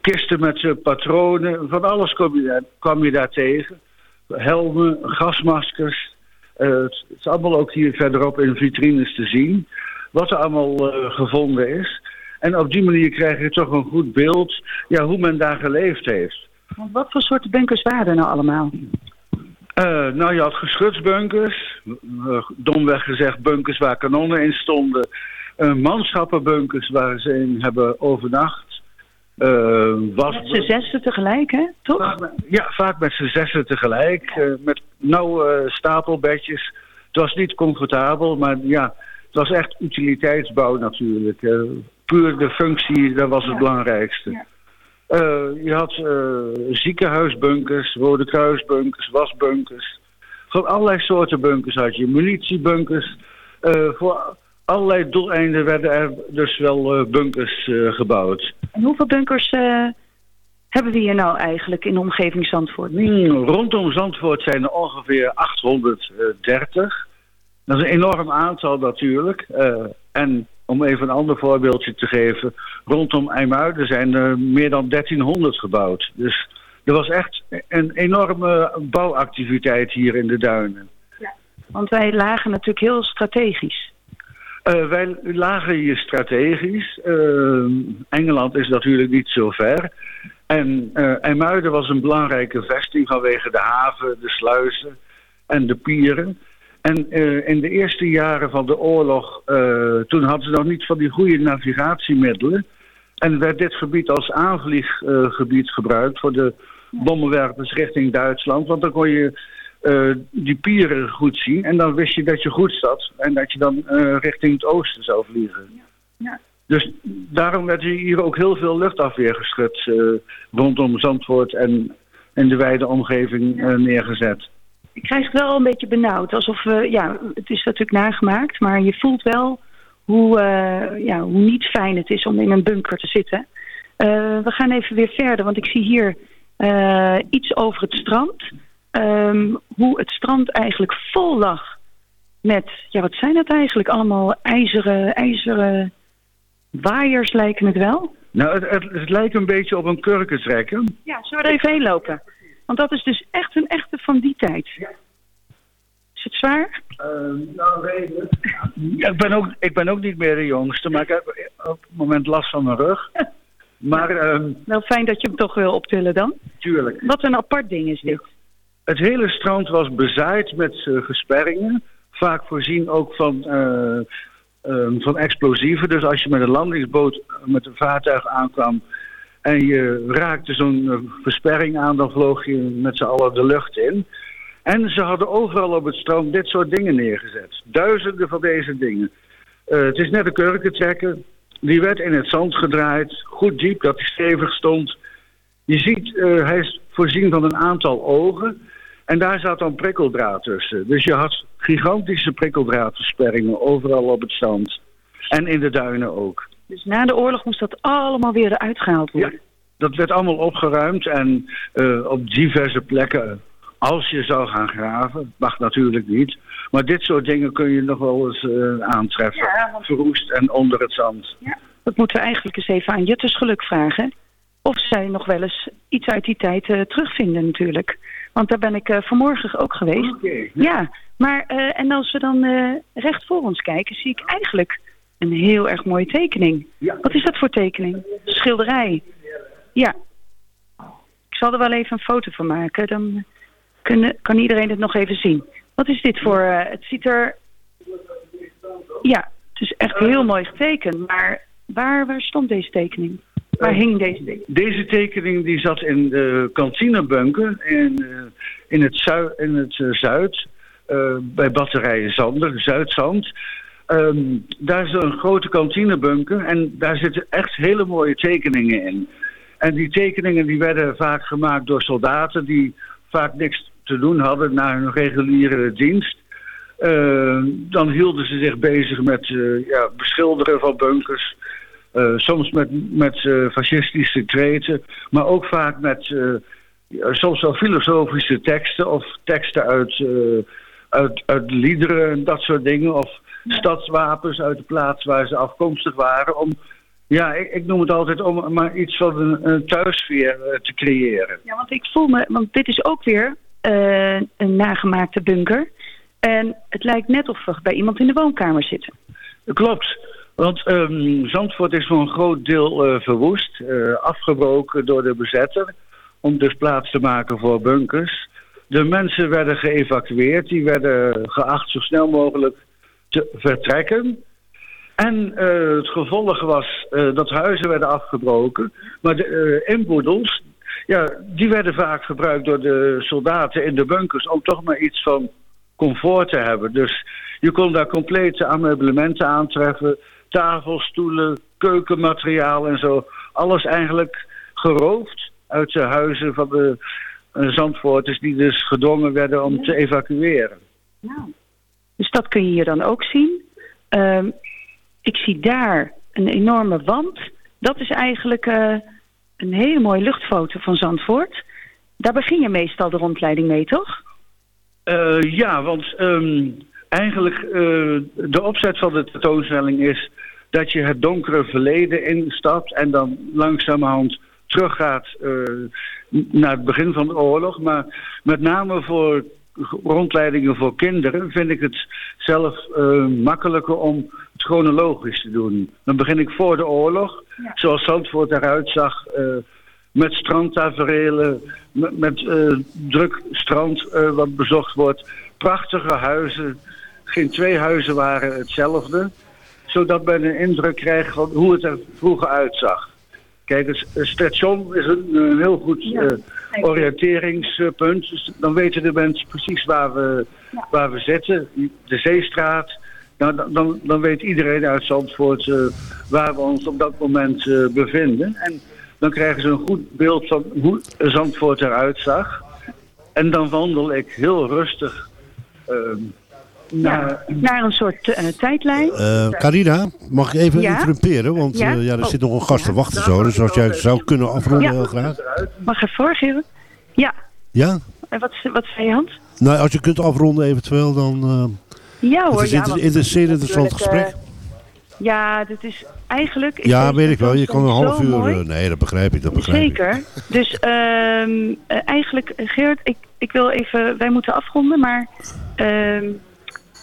Speaker 13: Kisten met patronen, van alles kwam je, daar, kwam je daar tegen. Helmen, gasmaskers. Het is allemaal ook hier verderop in vitrines te zien. Wat er allemaal gevonden is. En op die manier krijg je toch een goed beeld ja, hoe men daar geleefd heeft.
Speaker 12: Want wat voor soorten bunkers waren er nou allemaal?
Speaker 13: Eh, nou, je had geschutsbunkers. eh, domweg gezegd bunkers waar kanonnen in stonden. Eh, manschappenbunkers waar ze in hebben overnacht. Was,
Speaker 12: Met z'n zessen tegelijk, hè? Toch?
Speaker 13: Ja, vaak met z'n zessen tegelijk. met nauwe stapelbedjes. Het was niet comfortabel, maar ja, het was echt utiliteitsbouw natuurlijk. Puur de functie, dat was het belangrijkste. Eh, je had eh, ziekenhuisbunkers, Rode Kruisbunkers, wasbunkers. Gewoon allerlei soorten bunkers had je. Munitiebunkers. Eh, voor allerlei doeleinden werden er dus wel bunkers gebouwd.
Speaker 12: En hoeveel bunkers hebben we hier nou eigenlijk in de omgeving Zandvoort?
Speaker 13: Hmm, rondom Zandvoort zijn er ongeveer 830. Dat is een enorm aantal natuurlijk. En om even een ander voorbeeldje te geven. Rondom IJmuiden zijn er meer dan 1300 gebouwd. Dus er was echt een enorme bouwactiviteit hier in de duinen.
Speaker 12: Want wij lagen natuurlijk heel strategisch.
Speaker 13: Eh, wij lagen hier strategisch. Eh, Engeland is natuurlijk niet zo ver. En eh IJmuiden was een belangrijke vesting vanwege de haven, de sluizen en de pieren. En eh, in de eerste jaren van de oorlog, eh, toen hadden ze nog niet van die goede navigatiemiddelen. En werd dit gebied als aanvlieggebied gebruikt voor de bommenwerpers richting Duitsland. Want dan kon je eh, die pieren goed zien. En dan wist je dat je goed zat. En dat je dan richting het oosten zou vliegen.
Speaker 12: Ja.
Speaker 13: Dus daarom werd hier ook heel veel luchtafweer geschud rondom Zandvoort en in de wijde omgeving neergezet.
Speaker 12: Ik krijg het wel een beetje benauwd. Alsof we, ja, het is natuurlijk nagemaakt, maar je voelt wel hoe, eh, ja, hoe niet fijn het is om in een bunker te zitten. Eh, we gaan even weer verder, want ik zie hier eh, iets over het strand. Ehm, hoe het strand eigenlijk vol lag met, ja, wat zijn het eigenlijk? Allemaal ijzeren, ijzeren waaiers lijken het wel.
Speaker 13: Nou, het, het, het lijkt een beetje op een kurkentrekker.
Speaker 12: Ja, zullen we er even heen lopen? Want dat is dus echt een echte van die tijd. Is het zwaar?
Speaker 13: nou, redelijk. Ja, ik, ben ook, ik ben ook niet meer de jongste, maar ik heb op het moment last van mijn rug. *laughs* Maar, ehm,
Speaker 12: Wel fijn dat je hem toch wil optillen dan.
Speaker 13: tuurlijk.
Speaker 12: Wat een apart ding is dit.
Speaker 13: Het hele strand was bezaaid met eh, versperringen. Vaak voorzien ook van, eh, ehm, van explosieven. Dus als je met een landingsboot eh, met een vaartuig aankwam... en je raakte zo'n eh, versperring aan... dan vloog je met z'n allen de lucht in. En ze hadden overal op het strand dit soort dingen neergezet. Duizenden van deze dingen. Eh, het is net een kurkentrekker. Die werd in het zand gedraaid. Goed diep, dat hij stevig stond. Je ziet, eh, hij is voorzien van een aantal ogen. En daar zat dan prikkeldraad tussen. Dus je had gigantische prikkeldraadversperringen overal op het strand. En in de duinen ook.
Speaker 12: Dus na de oorlog moest dat allemaal weer eruit gehaald worden.
Speaker 13: Dat werd allemaal opgeruimd en eh, op diverse plekken. Als je zou gaan graven, mag natuurlijk niet. Maar dit soort dingen kun je nog wel eens eh, aantreffen. Verroest en onder het zand.
Speaker 12: Dat moeten we eigenlijk eens even aan Jutters geluk vragen. Of zij nog wel eens iets uit die tijd eh, terugvinden natuurlijk. Want daar ben ik vanmorgen ook geweest. ja. maar en als we dan recht voor ons kijken, zie ik eigenlijk een heel erg mooie tekening. Wat is dat voor tekening? Schilderij. Ja. Ik zal er wel even een foto van maken. Dan kunnen, kan iedereen het nog even zien. Wat is dit voor... eh, het ziet er... Ja, het is echt heel mooi getekend. Maar waar, waar stond deze tekening? Waar hing deze tekening?
Speaker 13: Deze tekening die zat in de kantinebunker in, eh, in het, zui in het eh, zuid. bij batterijen Zander, Zuidzand. Ehm, daar is een grote kantinebunker en daar zitten echt hele mooie tekeningen in. En die tekeningen die werden vaak gemaakt door soldaten die vaak niks te doen hadden na hun reguliere dienst. Eh, dan hielden ze zich bezig met eh, ja, beschilderen van bunkers. Eh, soms met, met eh, fascistische kreten, maar ook vaak met soms wel filosofische teksten of teksten uit, uit, uit liederen en dat soort dingen. Of stadswapens uit de plaats waar ze afkomstig waren. Om, ja, ik, ik noem het altijd om maar iets van een, een thuissfeer eh, te creëren.
Speaker 12: Ja, want ik voel me, want dit is ook weer eh, een nagemaakte bunker. En het lijkt net of we bij iemand in de woonkamer zitten.
Speaker 13: Klopt. Want ehm, Zandvoort is voor een groot deel eh, verwoest, afgebroken door de bezetter, om dus plaats te maken voor bunkers. De mensen werden geëvacueerd, die werden geacht zo snel mogelijk te vertrekken. En eh, het gevolg was eh, dat huizen werden afgebroken, maar de eh, inboedels, ja, die werden vaak gebruikt door de soldaten in de bunkers om toch maar iets van comfort te hebben. Dus je kon daar complete ameublementen aantreffen, tafels, stoelen, keukenmateriaal en zo. Alles eigenlijk geroofd uit de huizen van de Zandvoorters die dus gedwongen werden om te evacueren.
Speaker 12: Nou, dus dat kun je hier dan ook zien. Ehm, ik zie daar een enorme wand. Dat is eigenlijk eh, een hele mooie luchtfoto van Zandvoort. Daar begin je meestal de rondleiding mee, toch?
Speaker 13: Eh, ja, want ehm, eigenlijk uh, de opzet van de tentoonstelling is dat je het donkere verleden instapt en dan langzamerhand teruggaat naar het begin van de oorlog. Maar met name voor rondleidingen voor kinderen vind ik het zelf uh, makkelijker om het chronologisch te doen. Dan begin ik voor de oorlog, ja. zoals Zandvoort eruit zag, uh, met strandtaferelen, met, met uh, druk strand wat bezocht wordt, prachtige huizen. Geen twee huizen waren hetzelfde, zodat men een indruk krijgt van hoe het er vroeger uitzag. Kijk, het station is een, een heel goed ja, uh, oriënteringspunt. Dus dan weten de mensen precies waar we, ja. waar we zitten. De Zeestraat. Nou, dan, dan, dan weet iedereen uit Zandvoort uh, waar we ons op dat moment uh, bevinden. En dan krijgen ze een goed beeld van hoe Zandvoort eruit zag. En dan wandel ik heel rustig ehm,
Speaker 12: naar, naar een soort uh, tijdlijn.
Speaker 5: Uh, Carina, mag ik even ja? interrumperen? Want ja? Uh, ja, er oh. zit nog een gast te wachten zo. Dus als jij zou kunnen afronden, heel graag.
Speaker 12: Mag ik voorgeven? Ja.
Speaker 5: Ja?
Speaker 12: En wat, wat zei je, Hans?
Speaker 5: Nou, als je kunt afronden eventueel, dan...
Speaker 12: ja hoor.
Speaker 5: Het is
Speaker 12: ja,
Speaker 5: een interessant, interessant gesprek.
Speaker 12: ja, dit is eigenlijk...
Speaker 5: Ja, weet ik wel. Je kan een half uur...
Speaker 12: Mooi.
Speaker 5: nee, dat begrijp ik. Dat begrijp
Speaker 12: Zeker.
Speaker 5: Ik.
Speaker 12: Dus um, eigenlijk, Geert, ik, ik wil even... Wij moeten afronden, maar... Um,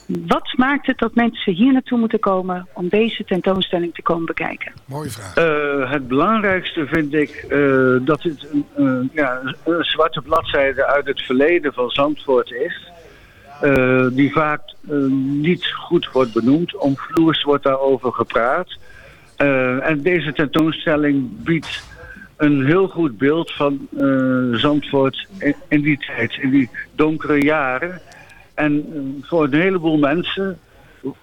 Speaker 12: wat maakt het dat mensen hier naartoe moeten komen om deze tentoonstelling te komen bekijken?
Speaker 10: Mooie vraag.
Speaker 13: Uh, het belangrijkste vind ik uh, dat het een, uh, ja, een zwarte bladzijde uit het verleden van Zandvoort is. die vaak niet goed wordt benoemd. Omvloers wordt daarover gepraat. en deze tentoonstelling biedt een heel goed beeld van Zandvoort in, in die tijd, in die donkere jaren. En voor een heleboel mensen,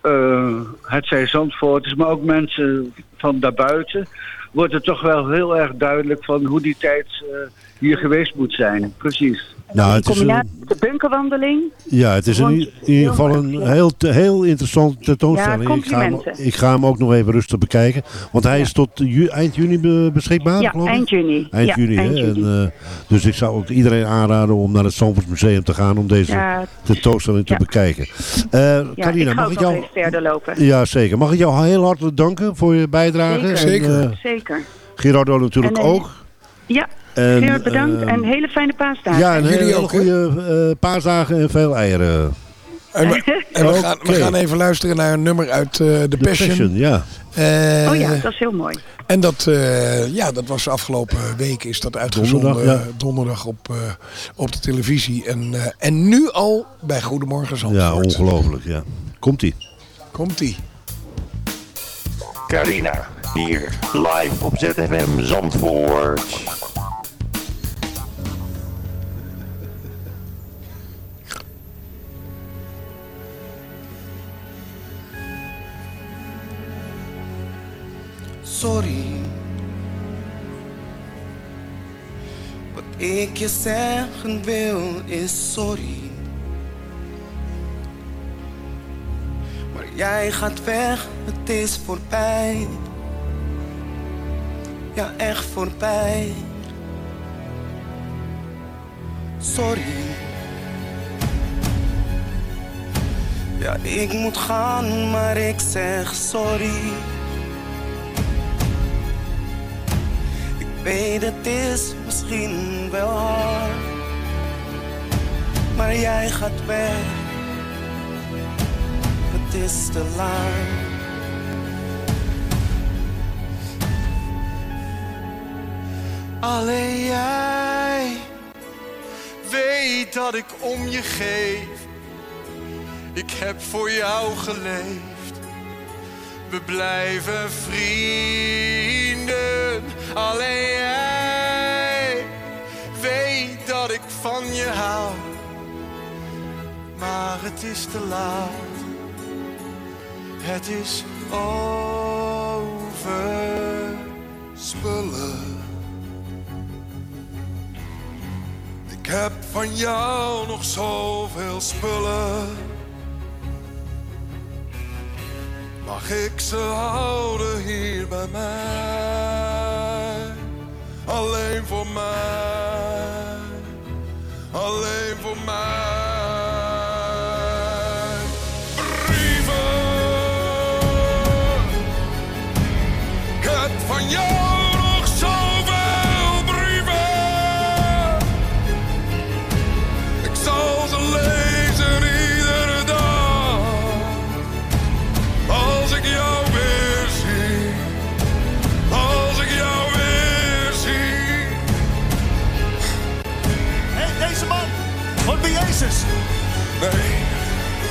Speaker 13: uh, het zij Zandvoorters, maar ook mensen van daarbuiten, wordt het toch wel heel erg duidelijk van hoe die tijd uh, hier geweest moet zijn. Precies.
Speaker 5: Nou,
Speaker 12: het is een... de bunkerwandeling.
Speaker 5: Ja, het is in, in ieder geval een heel, heel interessante tentoonstelling.
Speaker 12: Ja,
Speaker 5: ik, ga hem, ik ga hem ook nog even rustig bekijken. Want hij ja. is tot ju, eind juni be, beschikbaar,
Speaker 12: ja,
Speaker 5: geloof ik?
Speaker 12: eind juni.
Speaker 5: Eind
Speaker 12: ja,
Speaker 5: juni,
Speaker 12: eind
Speaker 5: hè?
Speaker 12: juni.
Speaker 5: En, uh, dus ik zou ook iedereen aanraden om naar het Zandvoortsmuseum te gaan om deze
Speaker 12: ja,
Speaker 5: tentoonstelling te bekijken. Uh,
Speaker 12: ja,
Speaker 5: Carina,
Speaker 12: ik
Speaker 5: mag ik
Speaker 12: jou... verder lopen.
Speaker 5: Ja, zeker. Mag ik jou heel hartelijk danken voor je bijdrage?
Speaker 10: Zeker.
Speaker 5: En,
Speaker 12: uh, zeker.
Speaker 5: Gerardo natuurlijk
Speaker 12: en,
Speaker 5: ook.
Speaker 12: Ja. En, Gerard, bedankt uh, en hele fijne paasdagen.
Speaker 5: Ja, en hele, hele goede uh, paasdagen en veel eieren.
Speaker 10: En we, *laughs* en we, gaan, we gaan even luisteren naar een nummer uit uh, The, The Passion.
Speaker 5: Passion ja.
Speaker 12: oh ja, dat is heel mooi.
Speaker 10: En dat, ja, dat was afgelopen week is dat uitgezonden. Donderdag, ja. donderdag op, op de televisie. En, en nu al bij Goedemorgen Zandvoort.
Speaker 5: Ja, ongelooflijk. Ja. Komt-ie.
Speaker 10: Komt-ie.
Speaker 7: Carina, hier live op ZFM Zandvoort.
Speaker 11: Sorry. Wat ik je zeggen wil is sorry. Maar jij gaat weg, het is voorbij. Ja, echt voorbij. Sorry. Ja, ik moet gaan, maar ik zeg sorry. Weet het is misschien wel hard, maar jij gaat weg. Het is te laat. Alleen jij weet dat ik om je geef. Ik heb voor jou geleefd. We blijven vrienden. Alleen jij weet dat ik van je hou. Maar het is te laat. Het is over. Spullen. Ik heb van jou nog zoveel spullen. Mag ik ze houden hier bij mij? Alleen voor mij. Alleen voor mij.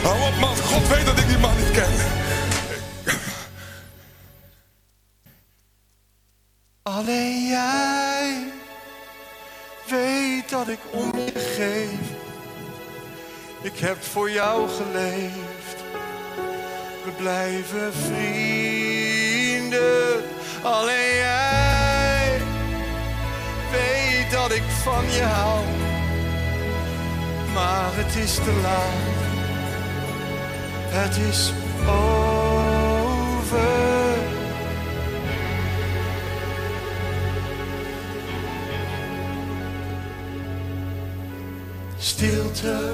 Speaker 11: Hou op man. God weet dat ik die man niet ken. Alleen jij weet dat ik om je geef. Ik heb voor jou geleefd. We blijven vrienden. Alleen jij weet dat ik van je hou. Maar het is te laat. Het is over. Stilte.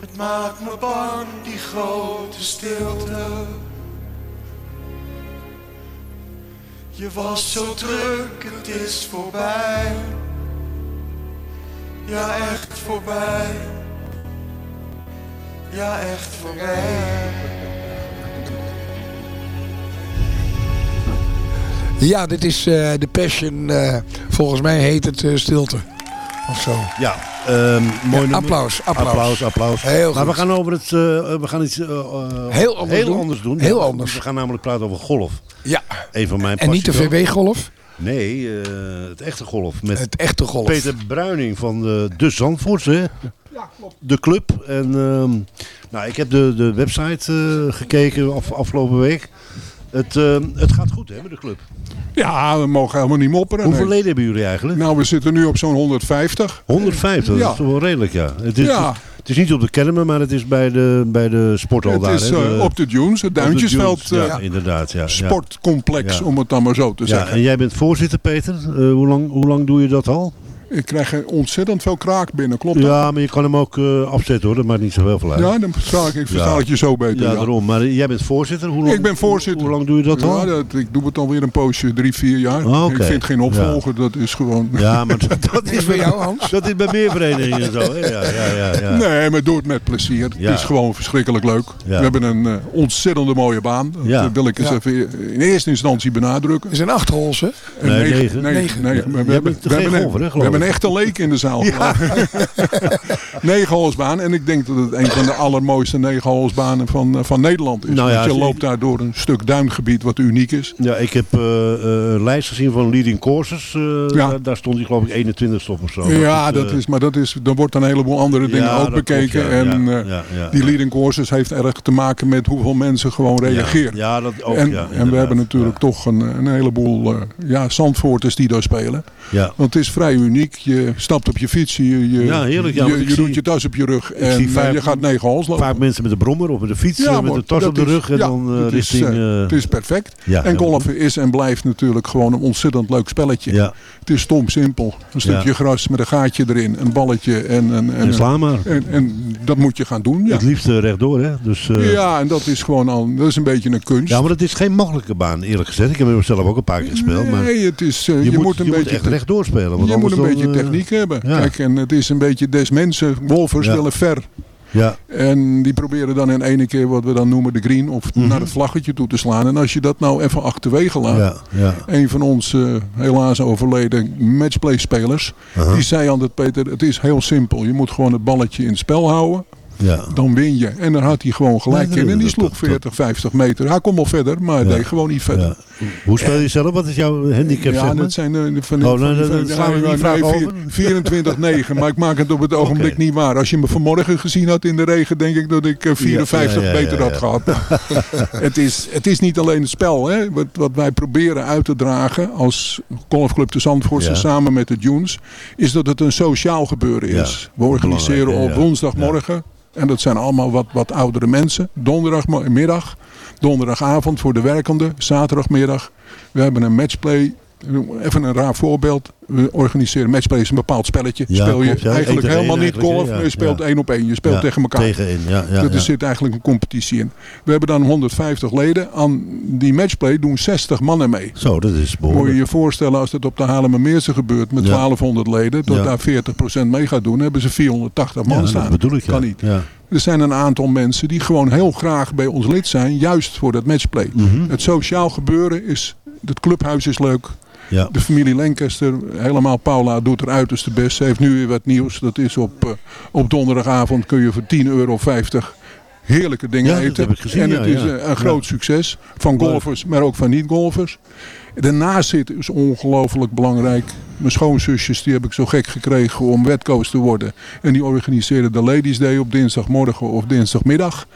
Speaker 11: Het maakt me bang, die grote stilte. Je was zo druk, het is voorbij. Ja, echt voorbij. Ja, echt voorbij.
Speaker 10: Ja, dit is eh The Passion. eh, volgens mij heet het eh, Stilte. Of zo.
Speaker 5: Ja, ehm, mooi nummer.
Speaker 10: applaus, applaus.
Speaker 5: applaus, applaus.
Speaker 10: Heel
Speaker 5: maar we gaan over het, eh, we gaan iets eh, eh,
Speaker 10: Heel anders doen. Heel
Speaker 5: Ja,
Speaker 10: anders.
Speaker 5: We gaan namelijk praten over golf.
Speaker 10: Ja.
Speaker 5: Een van mijn
Speaker 10: En niet de. VW-golf?
Speaker 5: Nee, eh, het echte golf. Met
Speaker 10: Het echte golf.
Speaker 5: Peter Bruining van de, de Zandvoortse.
Speaker 10: Ja, klopt.
Speaker 5: De club. En ehm, nou, ik heb de, de website eh, gekeken af, afgelopen week. Het, ehm, het gaat goed hè, met de club.
Speaker 14: Ja, we mogen helemaal niet mopperen.
Speaker 5: Hoeveel
Speaker 14: nee.
Speaker 5: leden hebben jullie eigenlijk?
Speaker 14: Nou, we zitten nu op zo'n 150.
Speaker 5: 150,
Speaker 14: Ja.
Speaker 5: dat is toch wel redelijk ja. Het is,
Speaker 14: Ja.
Speaker 5: het is niet op de Kennemer, maar het is bij de, bij de sporthal
Speaker 14: Het
Speaker 5: daar.
Speaker 14: is
Speaker 5: hè,
Speaker 14: eh,
Speaker 5: de-
Speaker 14: op de Dunes, het Duintjesveld.
Speaker 5: Dunes,
Speaker 14: eh,
Speaker 5: ja, inderdaad. Ja, ja.
Speaker 14: sportcomplex,
Speaker 5: Ja.
Speaker 14: om het dan maar zo te
Speaker 5: Ja,
Speaker 14: zeggen.
Speaker 5: en jij bent voorzitter, Peter. Eh, hoe, lang, hoe lang doe je dat al?
Speaker 14: Ik krijg er ontzettend veel kraak binnen, klopt dat?
Speaker 5: Ja, maar je kan hem ook eh, afzetten hoor, dat maakt niet zo heel veel uit.
Speaker 14: Ja, dan versta ik, ik versta
Speaker 5: Ja.
Speaker 14: het je zo beter.
Speaker 5: Ja,
Speaker 14: ja.
Speaker 5: daarom. Maar jij bent voorzitter. Hoe lang,
Speaker 14: Ik ben voorzitter.
Speaker 5: Hoe lang doe je dat al?
Speaker 14: Ja, dat, ik doe het alweer een poosje, drie, vier jaar.
Speaker 5: Ah, oké.
Speaker 14: Ik vind geen opvolger, dat is gewoon...
Speaker 5: Ja, maar *laughs* dat, is
Speaker 10: bij jou, Hans?
Speaker 5: Dat is bij meer verenigingen en zo. Hè? Ja, ja, ja, ja.
Speaker 14: Nee, maar doe het met plezier.
Speaker 5: Ja.
Speaker 14: Het is gewoon verschrikkelijk leuk.
Speaker 5: Ja.
Speaker 14: We hebben een eh, ontzettende mooie baan. Dat
Speaker 5: Ja.
Speaker 14: eh, wil ik eens
Speaker 10: Ja.
Speaker 14: even in eerste instantie benadrukken.
Speaker 10: Er zijn acht holes, hè?
Speaker 5: Nee,
Speaker 14: negen.
Speaker 5: negen.
Speaker 14: negen,
Speaker 10: Negen.
Speaker 14: negen.
Speaker 5: Ja.
Speaker 14: Maar We hebben, we
Speaker 5: geen
Speaker 14: hebben, een, echte leek in de zaal. *laughs* negenholsbaan. En ik denk dat het een van de allermooiste negenholsbanen van, eh, van Nederland is.
Speaker 5: Nou ja,
Speaker 14: Want je loopt daar door een stuk duingebied wat uniek is.
Speaker 5: Ja, ik heb eh, eh, een lijst gezien van leading courses.
Speaker 14: Ja.
Speaker 5: daar, daar stond hij geloof ik 21 op of zo.
Speaker 14: Ja, dat is, maar dat is, er wordt een heleboel andere dingen
Speaker 5: Ja,
Speaker 14: ook bekeken.
Speaker 5: klopt, ja.
Speaker 14: en
Speaker 5: Ja, ja, ja,
Speaker 14: die
Speaker 5: ja.
Speaker 14: leading courses heeft erg te maken met hoeveel mensen gewoon reageren.
Speaker 5: Ja, dat ook.
Speaker 14: en,
Speaker 5: ja,
Speaker 14: en we hebben natuurlijk toch een, een heleboel ja, zandvoorters die daar spelen.
Speaker 5: Ja.
Speaker 14: Want het is vrij uniek. Je stapt op je fiets, je, je,
Speaker 5: Ja, heerlijk. Ja,
Speaker 14: je,
Speaker 5: zie-
Speaker 14: doet je tas op je rug en eh, je gaat negen hols lopen.
Speaker 5: Vaak mensen met een brommer of met een fiets,
Speaker 14: Ja,
Speaker 5: eh, met
Speaker 14: maar
Speaker 5: een tas op de
Speaker 14: is-
Speaker 5: rug en dan eh,
Speaker 14: het is,
Speaker 5: richting...
Speaker 14: het is perfect. En
Speaker 5: heel
Speaker 14: golfen is en blijft natuurlijk gewoon een ontzettend leuk spelletje. Het is stom simpel. Een stukje gras met een gaatje erin, een balletje en... En,
Speaker 5: En sla maar.
Speaker 14: En, en dat moet je gaan doen.
Speaker 5: Het liefst rechtdoor, hè? Dus, eh,
Speaker 14: Ja, en dat is gewoon al, dat is een beetje een kunst.
Speaker 5: Ja, maar het is geen makkelijke baan, eerlijk gezegd. Ik heb hem zelf ook een paar keer gespeeld. maar
Speaker 14: Nee, het is,
Speaker 5: je, moet,
Speaker 14: een
Speaker 5: je
Speaker 14: beetje
Speaker 5: moet echt rechtdoor spelen. Want
Speaker 14: je moet een
Speaker 5: dan,
Speaker 14: beetje
Speaker 5: eh,
Speaker 14: techniek hebben. Kijk, en het is een beetje des mensen. Golfers
Speaker 5: Ja.
Speaker 14: willen ver.
Speaker 5: Ja.
Speaker 14: En die proberen dan in ene keer wat we dan noemen de green of
Speaker 5: Mhm.
Speaker 14: naar het vlaggetje toe te slaan. En als je dat nou even achterwege laat.
Speaker 5: Ja, ja.
Speaker 14: Een van onze eh, helaas overleden matchplay spelers. Die zei altijd Peter, het is heel simpel. Je moet gewoon het balletje in het spel houden.
Speaker 5: Ja.
Speaker 14: Dan win je. En daar had hij gewoon gelijk in. En die sloeg
Speaker 5: dat-
Speaker 14: 40, 50 meter. Hij kon wel verder, maar hij deed gewoon niet verder.
Speaker 5: Hoe speel je zelf? Wat is jouw handicap,
Speaker 14: Ja,
Speaker 5: zeg maar?
Speaker 14: dat zijn eh, van,
Speaker 5: Oh,
Speaker 14: van-
Speaker 5: slaan we
Speaker 14: ja,
Speaker 5: die vraag
Speaker 14: nee,
Speaker 5: over.
Speaker 14: 24-9, maar ik maak het op het ogenblik niet waar. Als je me vanmorgen gezien had in de regen, denk ik dat ik eh, 54
Speaker 5: Ja, ja, ja,
Speaker 14: beter
Speaker 5: ja,
Speaker 14: had gehad. *laughs* het, is, het is niet alleen het spel. Hè. Wat, wat wij proberen uit te dragen als Golfclub de Zandvoortse samen met de Dunes, is dat het een sociaal gebeuren is. We organiseren op woensdagmorgen. En dat zijn allemaal wat, wat oudere mensen. Donderdagmiddag, donderdagavond voor de werkenden, zaterdagmiddag. We hebben een matchplay. Even een raar voorbeeld. We organiseren matchplay is een bepaald spelletje.
Speaker 5: Ja,
Speaker 14: Speel je
Speaker 5: klopt, ja.
Speaker 14: eigenlijk
Speaker 5: Eén
Speaker 14: helemaal
Speaker 5: één
Speaker 14: niet golf.
Speaker 5: Ja,
Speaker 14: maar je speelt één op één. Je speelt tegen elkaar.
Speaker 5: tegen één, ja,
Speaker 14: dat. Er zit eigenlijk een competitie in. We hebben dan 150 leden. Aan die matchplay doen 60 mannen mee.
Speaker 5: Zo, dat is
Speaker 14: Moet je je voorstellen als het op de Haarlemmermeerse gebeurt met
Speaker 5: Ja.
Speaker 14: 1200 leden. Dat daar 40% mee gaat doen. hebben ze 480 man staan.
Speaker 5: dat bedoel ik, ja.
Speaker 14: Kan niet.
Speaker 5: Ja.
Speaker 14: Er zijn een aantal mensen die gewoon heel graag bij ons lid zijn. Juist voor dat matchplay.
Speaker 5: Mhm.
Speaker 14: Het sociaal gebeuren is... Het clubhuis is leuk.
Speaker 5: Ja.
Speaker 14: De familie Lancaster, helemaal Paula, doet er uiterste best. Ze heeft nu weer wat nieuws. Dat is op, eh, op donderdagavond kun je voor 10,50 euro heerlijke dingen
Speaker 5: Ja,
Speaker 14: eten.
Speaker 5: heb ik gezien,
Speaker 14: en
Speaker 5: ja,
Speaker 14: het is
Speaker 5: ja.
Speaker 14: een groot succes. Van golfers, maar ook van niet-golfers. Daarnaast zitten is ongelooflijk belangrijk. Mijn schoonzusjes die heb ik zo gek gekregen om wetcoach te worden. En die organiseren de Ladies Day op dinsdagmorgen of dinsdagmiddag.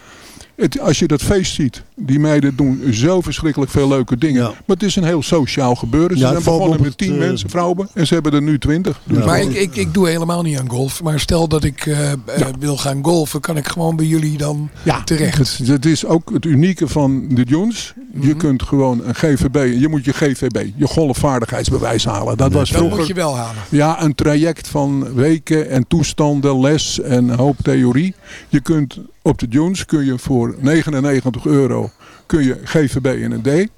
Speaker 14: Het, als je dat feest ziet, die meiden doen zo verschrikkelijk veel leuke dingen. Maar het is een heel sociaal gebeuren. Ze
Speaker 5: Ja,
Speaker 14: zijn begonnen met 10
Speaker 5: het, eh,
Speaker 14: mensen, vrouwen. En ze hebben er nu 20. Dus
Speaker 10: maar
Speaker 14: dat-
Speaker 10: ik, ik, ik doe helemaal niet aan golf. Maar stel dat ik eh, eh, wil gaan golfen, kan ik gewoon bij jullie dan terecht.
Speaker 14: Het, het is ook het unieke van de Jones.
Speaker 10: Mhm.
Speaker 14: Je kunt gewoon een GVB, je moet je GVB, je golfvaardigheidsbewijs halen. Dat was
Speaker 10: Dat
Speaker 14: vroeger.
Speaker 10: moet je wel halen.
Speaker 14: Ja, een traject van weken en toestanden, les en een hoop theorie. Je kunt op de Jones kun je voor 99 euro kun je GVB in een D.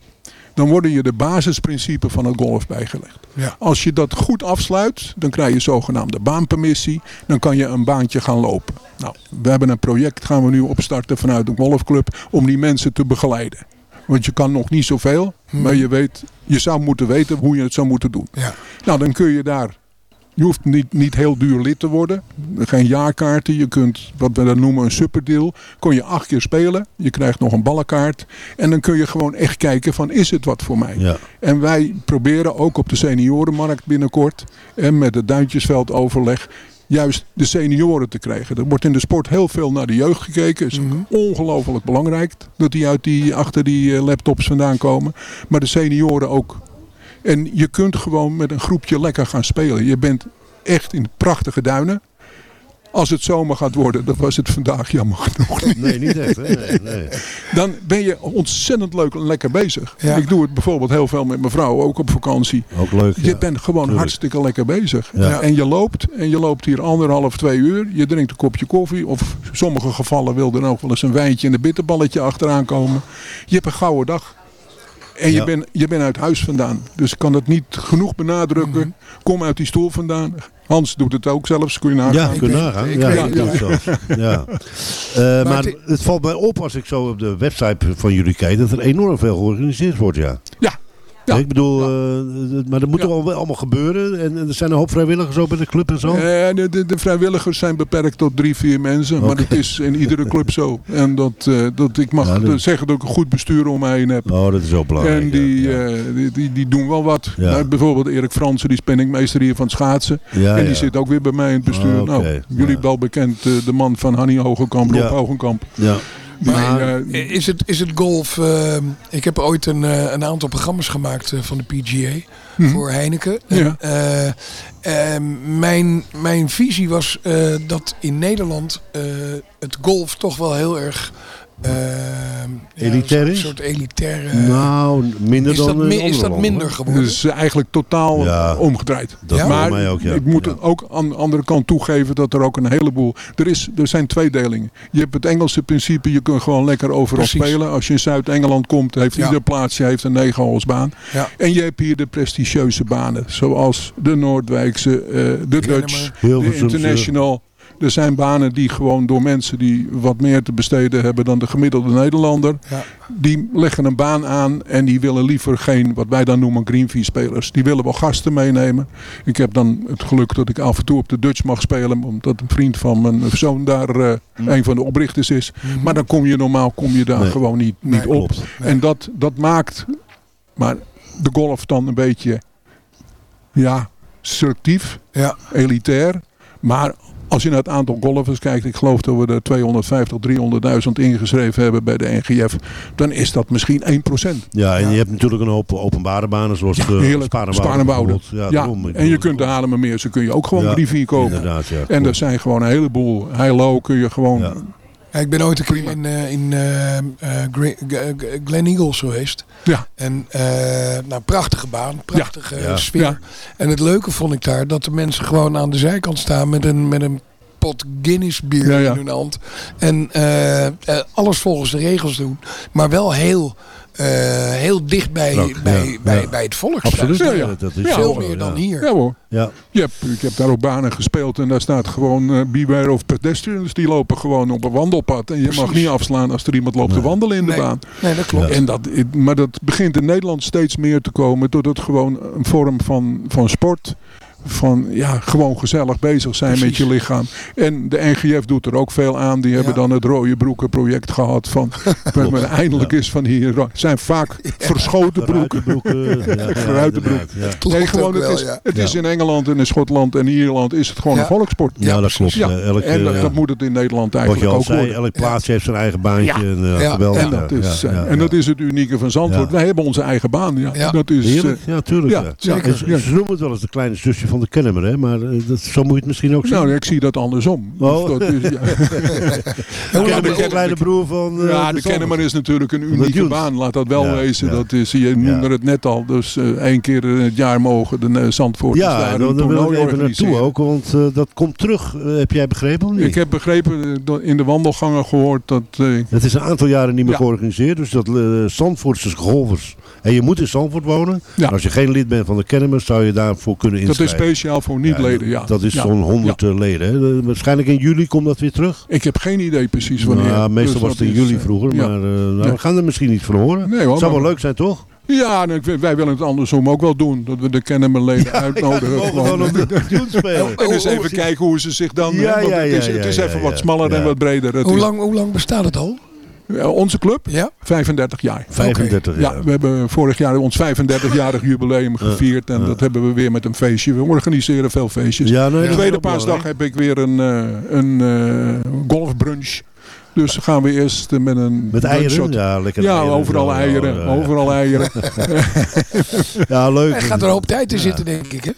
Speaker 14: Dan worden je de basisprincipes van het golf bijgelegd.
Speaker 10: Ja.
Speaker 14: Als je dat goed afsluit, dan krijg je zogenaamde baanpermissie. Dan kan je een baantje gaan lopen. Nou, we hebben een project, gaan we nu opstarten vanuit de golfclub, om die mensen te begeleiden. Want je kan nog niet zoveel, maar je, weet, je zou moeten weten hoe je het zou moeten doen.
Speaker 10: Ja.
Speaker 14: Nou, dan kun je daar. Je hoeft niet, niet heel duur lid te worden. Geen jaarkaarten. Je kunt, wat we dan noemen, een superdeal. Kon je acht keer spelen. Je krijgt nog een ballenkaart. En dan kun je gewoon echt kijken van, is het wat voor mij?
Speaker 5: Ja.
Speaker 14: En wij proberen ook op de seniorenmarkt binnenkort. En met het Duintjesveld overleg. Juist de senioren te krijgen. Er wordt in de sport heel veel naar de jeugd gekeken. is ongelooflijk belangrijk. Dat die uit die, achter die eh, laptops vandaan komen. Maar de senioren ook. En je kunt gewoon met een groepje lekker gaan spelen. Je bent echt in prachtige duinen. Als het zomer gaat worden, dat was het vandaag jammer genoeg niet.
Speaker 5: Nee, niet echt. Hè? Nee, nee.
Speaker 14: Dan ben je ontzettend leuk en lekker bezig.
Speaker 5: Ja.
Speaker 14: Ik doe het bijvoorbeeld heel veel met mijn vrouw, ook op vakantie.
Speaker 5: Ook leuk.
Speaker 14: Je
Speaker 5: ja.
Speaker 14: bent gewoon
Speaker 5: Tuurlijk.
Speaker 14: hartstikke lekker bezig.
Speaker 5: Ja.
Speaker 14: En je loopt. En je loopt hier anderhalf, twee uur. Je drinkt een kopje koffie. Of in sommige gevallen wil er ook wel eens een wijntje en een bitterballetje achteraan komen. Je hebt een gouden dag. En je,
Speaker 5: Ja.
Speaker 14: bent, je bent uit huis vandaan. Dus ik kan dat niet genoeg benadrukken.
Speaker 5: Mhm.
Speaker 14: Kom uit die stoel vandaan. Hans doet het ook zelfs. Kun je nagaan.
Speaker 5: Ja, kun je nagaan. Ja,
Speaker 14: ja,
Speaker 5: ik
Speaker 14: ja.
Speaker 5: doe het zelfs. *laughs* ja. Eh, maar
Speaker 14: het-
Speaker 5: het valt mij op als ik zo op de website van jullie kijk dat er enorm veel georganiseerd wordt, ja.
Speaker 14: Ja,
Speaker 5: Ja. Ik bedoel, uh, maar dat moet ja. toch wel allemaal gebeuren? En, en, er zijn een hoop vrijwilligers ook bij de club en zo?
Speaker 14: Uh, de, de, de, vrijwilligers zijn beperkt tot drie, vier mensen. Okay. Maar dat is in iedere club zo. En dat, uh, dat ik mag dat... zeggen dat ik een goed bestuur om mij heen heb.
Speaker 5: Oh, dat is ook belangrijk.
Speaker 14: En die, die, die, die, doen wel wat. Nou, bijvoorbeeld Erik Fransen, die is penningmeester hier van schaatsen. en die zit ook weer bij mij in het bestuur. Oh, okay. Nou, jullie wel bekend, de man van Hanny Hogenkamp, Rob Hogenkamp.
Speaker 5: Ja.
Speaker 10: Maar uh, is, het, is het golf... Uh, ik heb ooit een, uh, een aantal programma's gemaakt van de PGA. Hmm. Voor Heineken.
Speaker 14: Ja.
Speaker 10: En, mijn, mijn visie was dat in Nederland het golf toch wel heel erg... Uh,
Speaker 5: elitair
Speaker 10: ja,
Speaker 5: is?
Speaker 10: Een soort elitaire...
Speaker 5: Nou, minder
Speaker 10: is
Speaker 5: dan
Speaker 10: dat,
Speaker 5: in
Speaker 10: Is dat minder geworden?
Speaker 14: Het is eigenlijk totaal
Speaker 5: ja,
Speaker 14: omgedraaid.
Speaker 5: Dat ja?
Speaker 14: maar
Speaker 5: mij ook, ja.
Speaker 14: ik moet
Speaker 5: ja.
Speaker 14: ook aan de andere kant toegeven dat er ook een heleboel... Er, is, er zijn tweedelingen. Je hebt het Engelse principe, je kunt gewoon lekker overal
Speaker 10: Precies.
Speaker 14: spelen. Als je in Zuid-Engeland komt, heeft
Speaker 10: Ja.
Speaker 14: ieder plaatsje heeft een negenholsbaan.
Speaker 10: Ja.
Speaker 14: En je hebt hier de prestigieuze banen. Zoals de Noordwijkse, eh, de Dutch, de. International... Er zijn banen die gewoon door mensen die wat meer te besteden hebben dan de gemiddelde Nederlander.
Speaker 10: Ja.
Speaker 14: Die leggen een baan aan en die willen liever geen, wat wij dan noemen greenfee spelers. Die willen wel gasten meenemen. Ik heb dan het geluk dat ik af en toe op de Dutch mag spelen. Omdat een vriend van mijn zoon daar uh, mm. een van de oprichters is. Mm -hmm. Maar dan kom je normaal kom je daar
Speaker 5: Nee.
Speaker 14: gewoon niet, niet
Speaker 5: Nee,
Speaker 14: op.
Speaker 10: Nee.
Speaker 14: En dat, dat maakt maar de golf dan een beetje ja, selectief,
Speaker 10: Ja.
Speaker 14: elitair. Maar als je naar het aantal golfers kijkt, ik geloof dat we er 250, 300.000 ingeschreven hebben bij de NGF, dan is dat misschien 1%.
Speaker 5: Ja, en je hebt natuurlijk een hoop openbare banen zoals de
Speaker 14: Heerlijk,
Speaker 5: Sparenwouden.
Speaker 14: Ja,
Speaker 5: daarom. Ik
Speaker 14: en je kunt de Haarlemmermeer, ze kun je ook gewoon
Speaker 5: Ja,
Speaker 14: drie, vier kopen.
Speaker 5: Inderdaad, ja.
Speaker 14: En er zijn gewoon een heleboel. Heilo kun je gewoon...
Speaker 5: Ja.
Speaker 10: Ik ben ooit een keer in, eh, in eh, eh, G- Glen Eagles geweest.
Speaker 14: Ja.
Speaker 10: En eh nou, prachtige baan, prachtige
Speaker 5: Ja.
Speaker 10: sfeer.
Speaker 14: Ja.
Speaker 10: En het leuke vond ik daar dat de mensen gewoon aan de zijkant staan met een, met een pot Guinness bier
Speaker 14: Ja, ja.
Speaker 10: in hun hand. En eh, eh, alles volgens de regels doen. Maar wel heel, heel dicht bij, bij,
Speaker 5: ja,
Speaker 10: bij,
Speaker 5: ja.
Speaker 10: bij het volk
Speaker 5: Absoluut.
Speaker 10: staan.
Speaker 14: Ja.
Speaker 5: Dat is
Speaker 14: Ja,
Speaker 10: Veel meer
Speaker 5: ja.
Speaker 10: dan hier.
Speaker 14: Ja hoor.
Speaker 5: Ja.
Speaker 14: Je hebt, ik heb daar op banen gespeeld en daar staat gewoon eh beware of pedestrians. Die lopen gewoon op een wandelpad. En je mag niet afslaan als er iemand loopt te wandelen in de
Speaker 10: Nee,
Speaker 14: baan.
Speaker 10: nee, dat klopt.
Speaker 14: En dat, maar dat begint in Nederland steeds meer te komen. Doordat het gewoon een vorm van, van sport. Van ja, gewoon gezellig bezig zijn met je lichaam. En de NGF doet er ook veel aan. Die hebben dan het rode broeken project gehad. Van, *laughs* maar eindelijk is van hier. Het zijn vaak verschoten broeken. *laughs*
Speaker 10: Klopt
Speaker 14: Nee, gewoon, het, is, het in Engeland en in Schotland en Ierland is het gewoon
Speaker 10: Ja.
Speaker 14: een volkssport.
Speaker 5: Ja, dat klopt.
Speaker 14: Ja.
Speaker 5: Eh, Elk,
Speaker 14: en dat,
Speaker 5: eh,
Speaker 14: dat moet het in Nederland eigenlijk
Speaker 5: al
Speaker 14: ook
Speaker 5: zei,
Speaker 14: worden.
Speaker 5: elk plaatsje heeft zijn eigen baantje.
Speaker 14: Ja.
Speaker 5: En, uh,
Speaker 10: Ja.
Speaker 5: geweldig.
Speaker 14: En dat, is,
Speaker 5: ja,
Speaker 14: eh,
Speaker 5: ja,
Speaker 14: en dat is het unieke van Zandvoort.
Speaker 5: Ja.
Speaker 14: Wij hebben onze eigen baan. Ja. Dat is,
Speaker 5: Heerlijk,
Speaker 14: eh,
Speaker 5: ja, tuurlijk.
Speaker 14: ja,
Speaker 5: Ja,
Speaker 14: zeker.
Speaker 5: En ze,
Speaker 14: Ja.
Speaker 5: ze noemen het wel eens de kleine zusje van de Kennemer, hè? maar eh, dat, zo moet je het misschien ook zien.
Speaker 14: nou, ik zie dat andersom.
Speaker 5: Oh.
Speaker 14: Dus dat is, ja. *laughs*
Speaker 5: de
Speaker 14: Ja, de-
Speaker 5: de kleine broer van eh,
Speaker 14: Ja, de. Kennemer is natuurlijk een unieke baan. Laat dat wel
Speaker 5: Ja,
Speaker 14: wezen.
Speaker 5: ja.
Speaker 14: Dat is, je noemde het net al. Dus eh, één keer in het jaar mogen de uh, Zandvoorters
Speaker 5: Ja,
Speaker 14: daar
Speaker 5: dan, wil ik even naartoe ook, want dat komt terug. Heb jij begrepen of niet?
Speaker 14: Ik heb begrepen, in de wandelgangen gehoord dat...
Speaker 5: Het is een aantal jaren niet meer georganiseerd, dus dat uh, Zandvoortse golfers. En je moet in Zandvoort wonen.
Speaker 14: Ja.
Speaker 5: En Als je geen lid bent van de Kennemer, zou je daarvoor kunnen
Speaker 14: dat is
Speaker 5: inschrijven.
Speaker 14: speciaal voor niet-leden, ja.
Speaker 5: Dat is
Speaker 14: Ja.
Speaker 5: zo'n 100 eh, leden. Hè. Eh, Waarschijnlijk in juli komt dat weer terug.
Speaker 14: Ik heb geen idee precies wanneer.
Speaker 5: Nou, meestal
Speaker 14: Dus
Speaker 5: was het in juli
Speaker 14: eh,
Speaker 5: vroeger,
Speaker 14: ja.
Speaker 5: maar eh, nou,
Speaker 14: Ja.
Speaker 5: we gaan er misschien niet van horen.
Speaker 14: Nee, hoor,
Speaker 5: het zou
Speaker 14: maar-
Speaker 5: wel leuk zijn, toch?
Speaker 14: Ja, wij willen het andersom ook wel doen. Dat we de Kennemerleden uitnodigen.
Speaker 5: mogen
Speaker 14: gewoon.
Speaker 5: op de spelen.
Speaker 14: En eens even kijken hoe ze zich dan...
Speaker 5: Ja, ja,
Speaker 14: het is,
Speaker 5: ja,
Speaker 14: het is
Speaker 5: ja,
Speaker 14: even
Speaker 5: ja,
Speaker 14: wat smaller
Speaker 5: ja.
Speaker 14: en wat breder.
Speaker 10: Hoe lang, hoe lang bestaat het al?
Speaker 14: Ja, onze club?
Speaker 10: Ja?
Speaker 14: 35 jaar.
Speaker 5: 35
Speaker 14: Ja,
Speaker 5: jaar.
Speaker 14: we hebben vorig jaar ons 35-jarig *laughs* jubileum gevierd. En dat hebben we weer met een feestje. We organiseren veel feestjes.
Speaker 5: Ja, nee,
Speaker 14: Tweede paasdag heb ik weer een, eh, een eh, golfbrunch. Dus gaan we eerst eh, met een
Speaker 5: Met eieren? Ja, lekker
Speaker 14: Ja,
Speaker 5: eieren.
Speaker 14: overal
Speaker 5: Ja,
Speaker 14: eieren.
Speaker 5: ja, ja.
Speaker 14: Overal eieren. *laughs*
Speaker 5: Ja, leuk.
Speaker 10: Er gaat er een hoop tijd in zitten, denk ik. Hè?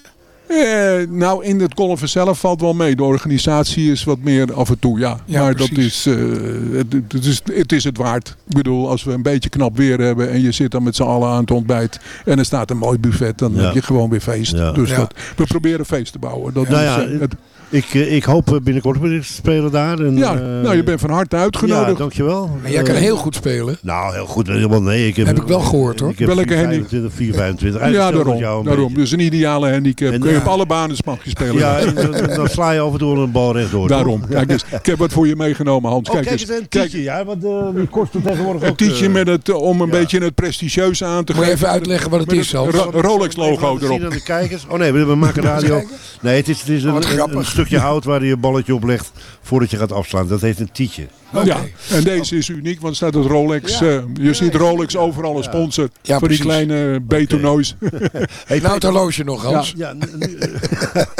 Speaker 14: Eh, nou, in het golven zelf valt wel mee. De organisatie is wat meer af en toe, ja.
Speaker 10: Ja,
Speaker 14: maar
Speaker 10: precies.
Speaker 14: dat is, eh, het, het is, het is het waard. Ik bedoel, als we een beetje knap weer hebben en je zit dan met z'n allen aan het ontbijt en er staat een mooi buffet, dan
Speaker 5: Ja.
Speaker 14: heb je gewoon weer feest.
Speaker 5: Ja.
Speaker 14: Dus
Speaker 10: Ja.
Speaker 14: dat, we proberen feest te bouwen. Dat
Speaker 5: Nou
Speaker 14: is,
Speaker 5: ja,
Speaker 14: eh, het,
Speaker 5: Ik, eh, ik hoop eh, binnenkort weer te spelen daar. En,
Speaker 14: Ja,
Speaker 5: eh,
Speaker 14: nou je bent van harte uitgenodigd.
Speaker 5: Ja, dankjewel.
Speaker 10: Maar jij kan heel goed spelen.
Speaker 5: Nou, heel goed. Helemaal nee. Ik heb,
Speaker 10: Heb ik wel gehoord, hoor.
Speaker 5: Ik heb
Speaker 14: Welke
Speaker 5: 425, 425.
Speaker 14: Ja,
Speaker 5: Eigenlijk
Speaker 14: daarom.
Speaker 5: jou
Speaker 14: daarom. Dus een ideale handicap.
Speaker 5: En
Speaker 14: Kun je
Speaker 5: ja.
Speaker 14: op alle banen mag je spelen.
Speaker 5: Ja, en dan, dan sla je af en toe een bal rechtdoor.
Speaker 14: Daarom.
Speaker 5: toch?
Speaker 14: Kijk eens, ik heb wat voor je meegenomen, Hans.
Speaker 5: Oh,
Speaker 14: Kijk
Speaker 5: kijk
Speaker 14: eens.
Speaker 5: een
Speaker 14: Kijk,
Speaker 5: tietje, ja, want die kost het tegenwoordig
Speaker 14: een tietje met het, om een beetje het prestigieuze aan te
Speaker 10: Moet je
Speaker 14: geven.
Speaker 10: even uitleggen wat het is, Hans?
Speaker 14: Ro- Rolex logo erop.
Speaker 5: aan de kijkers. Oh nee, we maken radio. Nee, het is, het is
Speaker 10: Oh,
Speaker 5: een,
Speaker 10: grappig.
Speaker 5: Een stukje hout waar je je balletje op legt voordat je gaat afslaan. Dat heet een tietje.
Speaker 14: Ja, en deze is uniek, want er staat het Rolex. eh, je ziet Rolex overal als sponsor.
Speaker 10: Ja,
Speaker 14: voor die kleine betono's. *laughs*
Speaker 10: Hey, nou het horloge nog, Hans.
Speaker 5: Ja, nu- *laughs*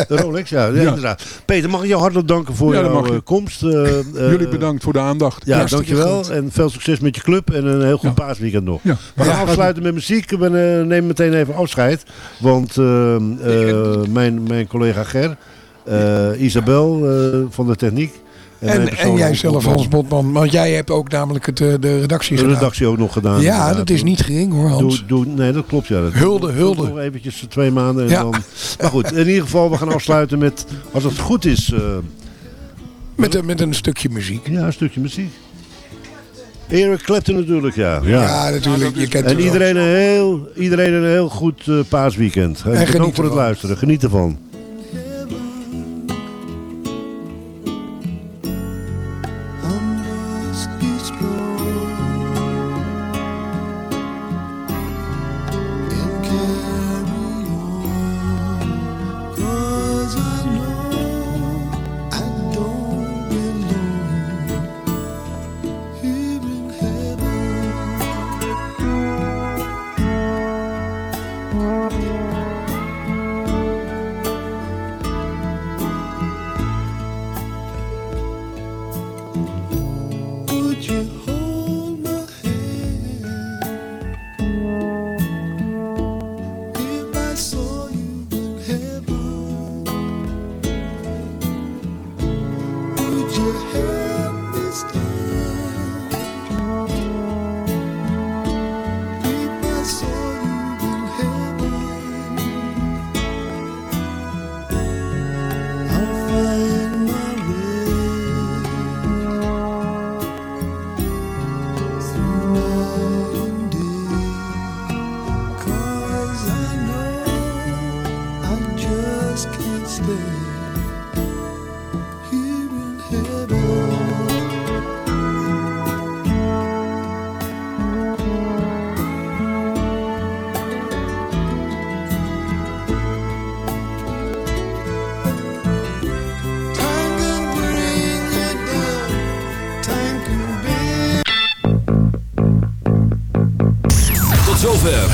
Speaker 5: de Rolex, ja, ja,
Speaker 14: Ja.
Speaker 5: inderdaad. Peter, mag ik jou hartelijk danken voor jouw eh, komst. eh, eh,
Speaker 14: Jullie bedankt voor de aandacht.
Speaker 5: Ja,
Speaker 10: Hartstikke
Speaker 5: dankjewel.
Speaker 10: goed.
Speaker 5: En veel succes met je club. En een heel goed
Speaker 14: Ja.
Speaker 5: paasweekend nog.
Speaker 14: Ja.
Speaker 5: We gaan
Speaker 10: Ja.
Speaker 5: afsluiten met muziek. We nemen meteen even afscheid. Want mijn, mijn collega Ger, Isabel eh, van de techniek.
Speaker 10: En, en jij zelf, Hans Botman. Want jij hebt ook namelijk het, eh, de redactie
Speaker 5: De
Speaker 10: gedaan.
Speaker 5: redactie ook nog gedaan.
Speaker 10: Ja,
Speaker 5: inderdaad.
Speaker 10: dat is niet gering hoor, Hans.
Speaker 5: Doe, doe, nee, dat klopt. Ja. Dat
Speaker 10: Hulde, hulde.
Speaker 5: doe Nog eventjes twee maanden. En
Speaker 10: Ja.
Speaker 5: dan, maar goed, in ieder geval, we gaan afsluiten met, als het goed is, eh,
Speaker 10: Met, een- met een stukje muziek.
Speaker 5: ja, een stukje muziek. Eric Clapton natuurlijk, ja.
Speaker 10: Ja, natuurlijk. Je kent
Speaker 5: En iedereen een heel, iedereen een heel goed eh, paasweekend. En,
Speaker 10: geniet
Speaker 5: ook voor het luisteren. Geniet ervan.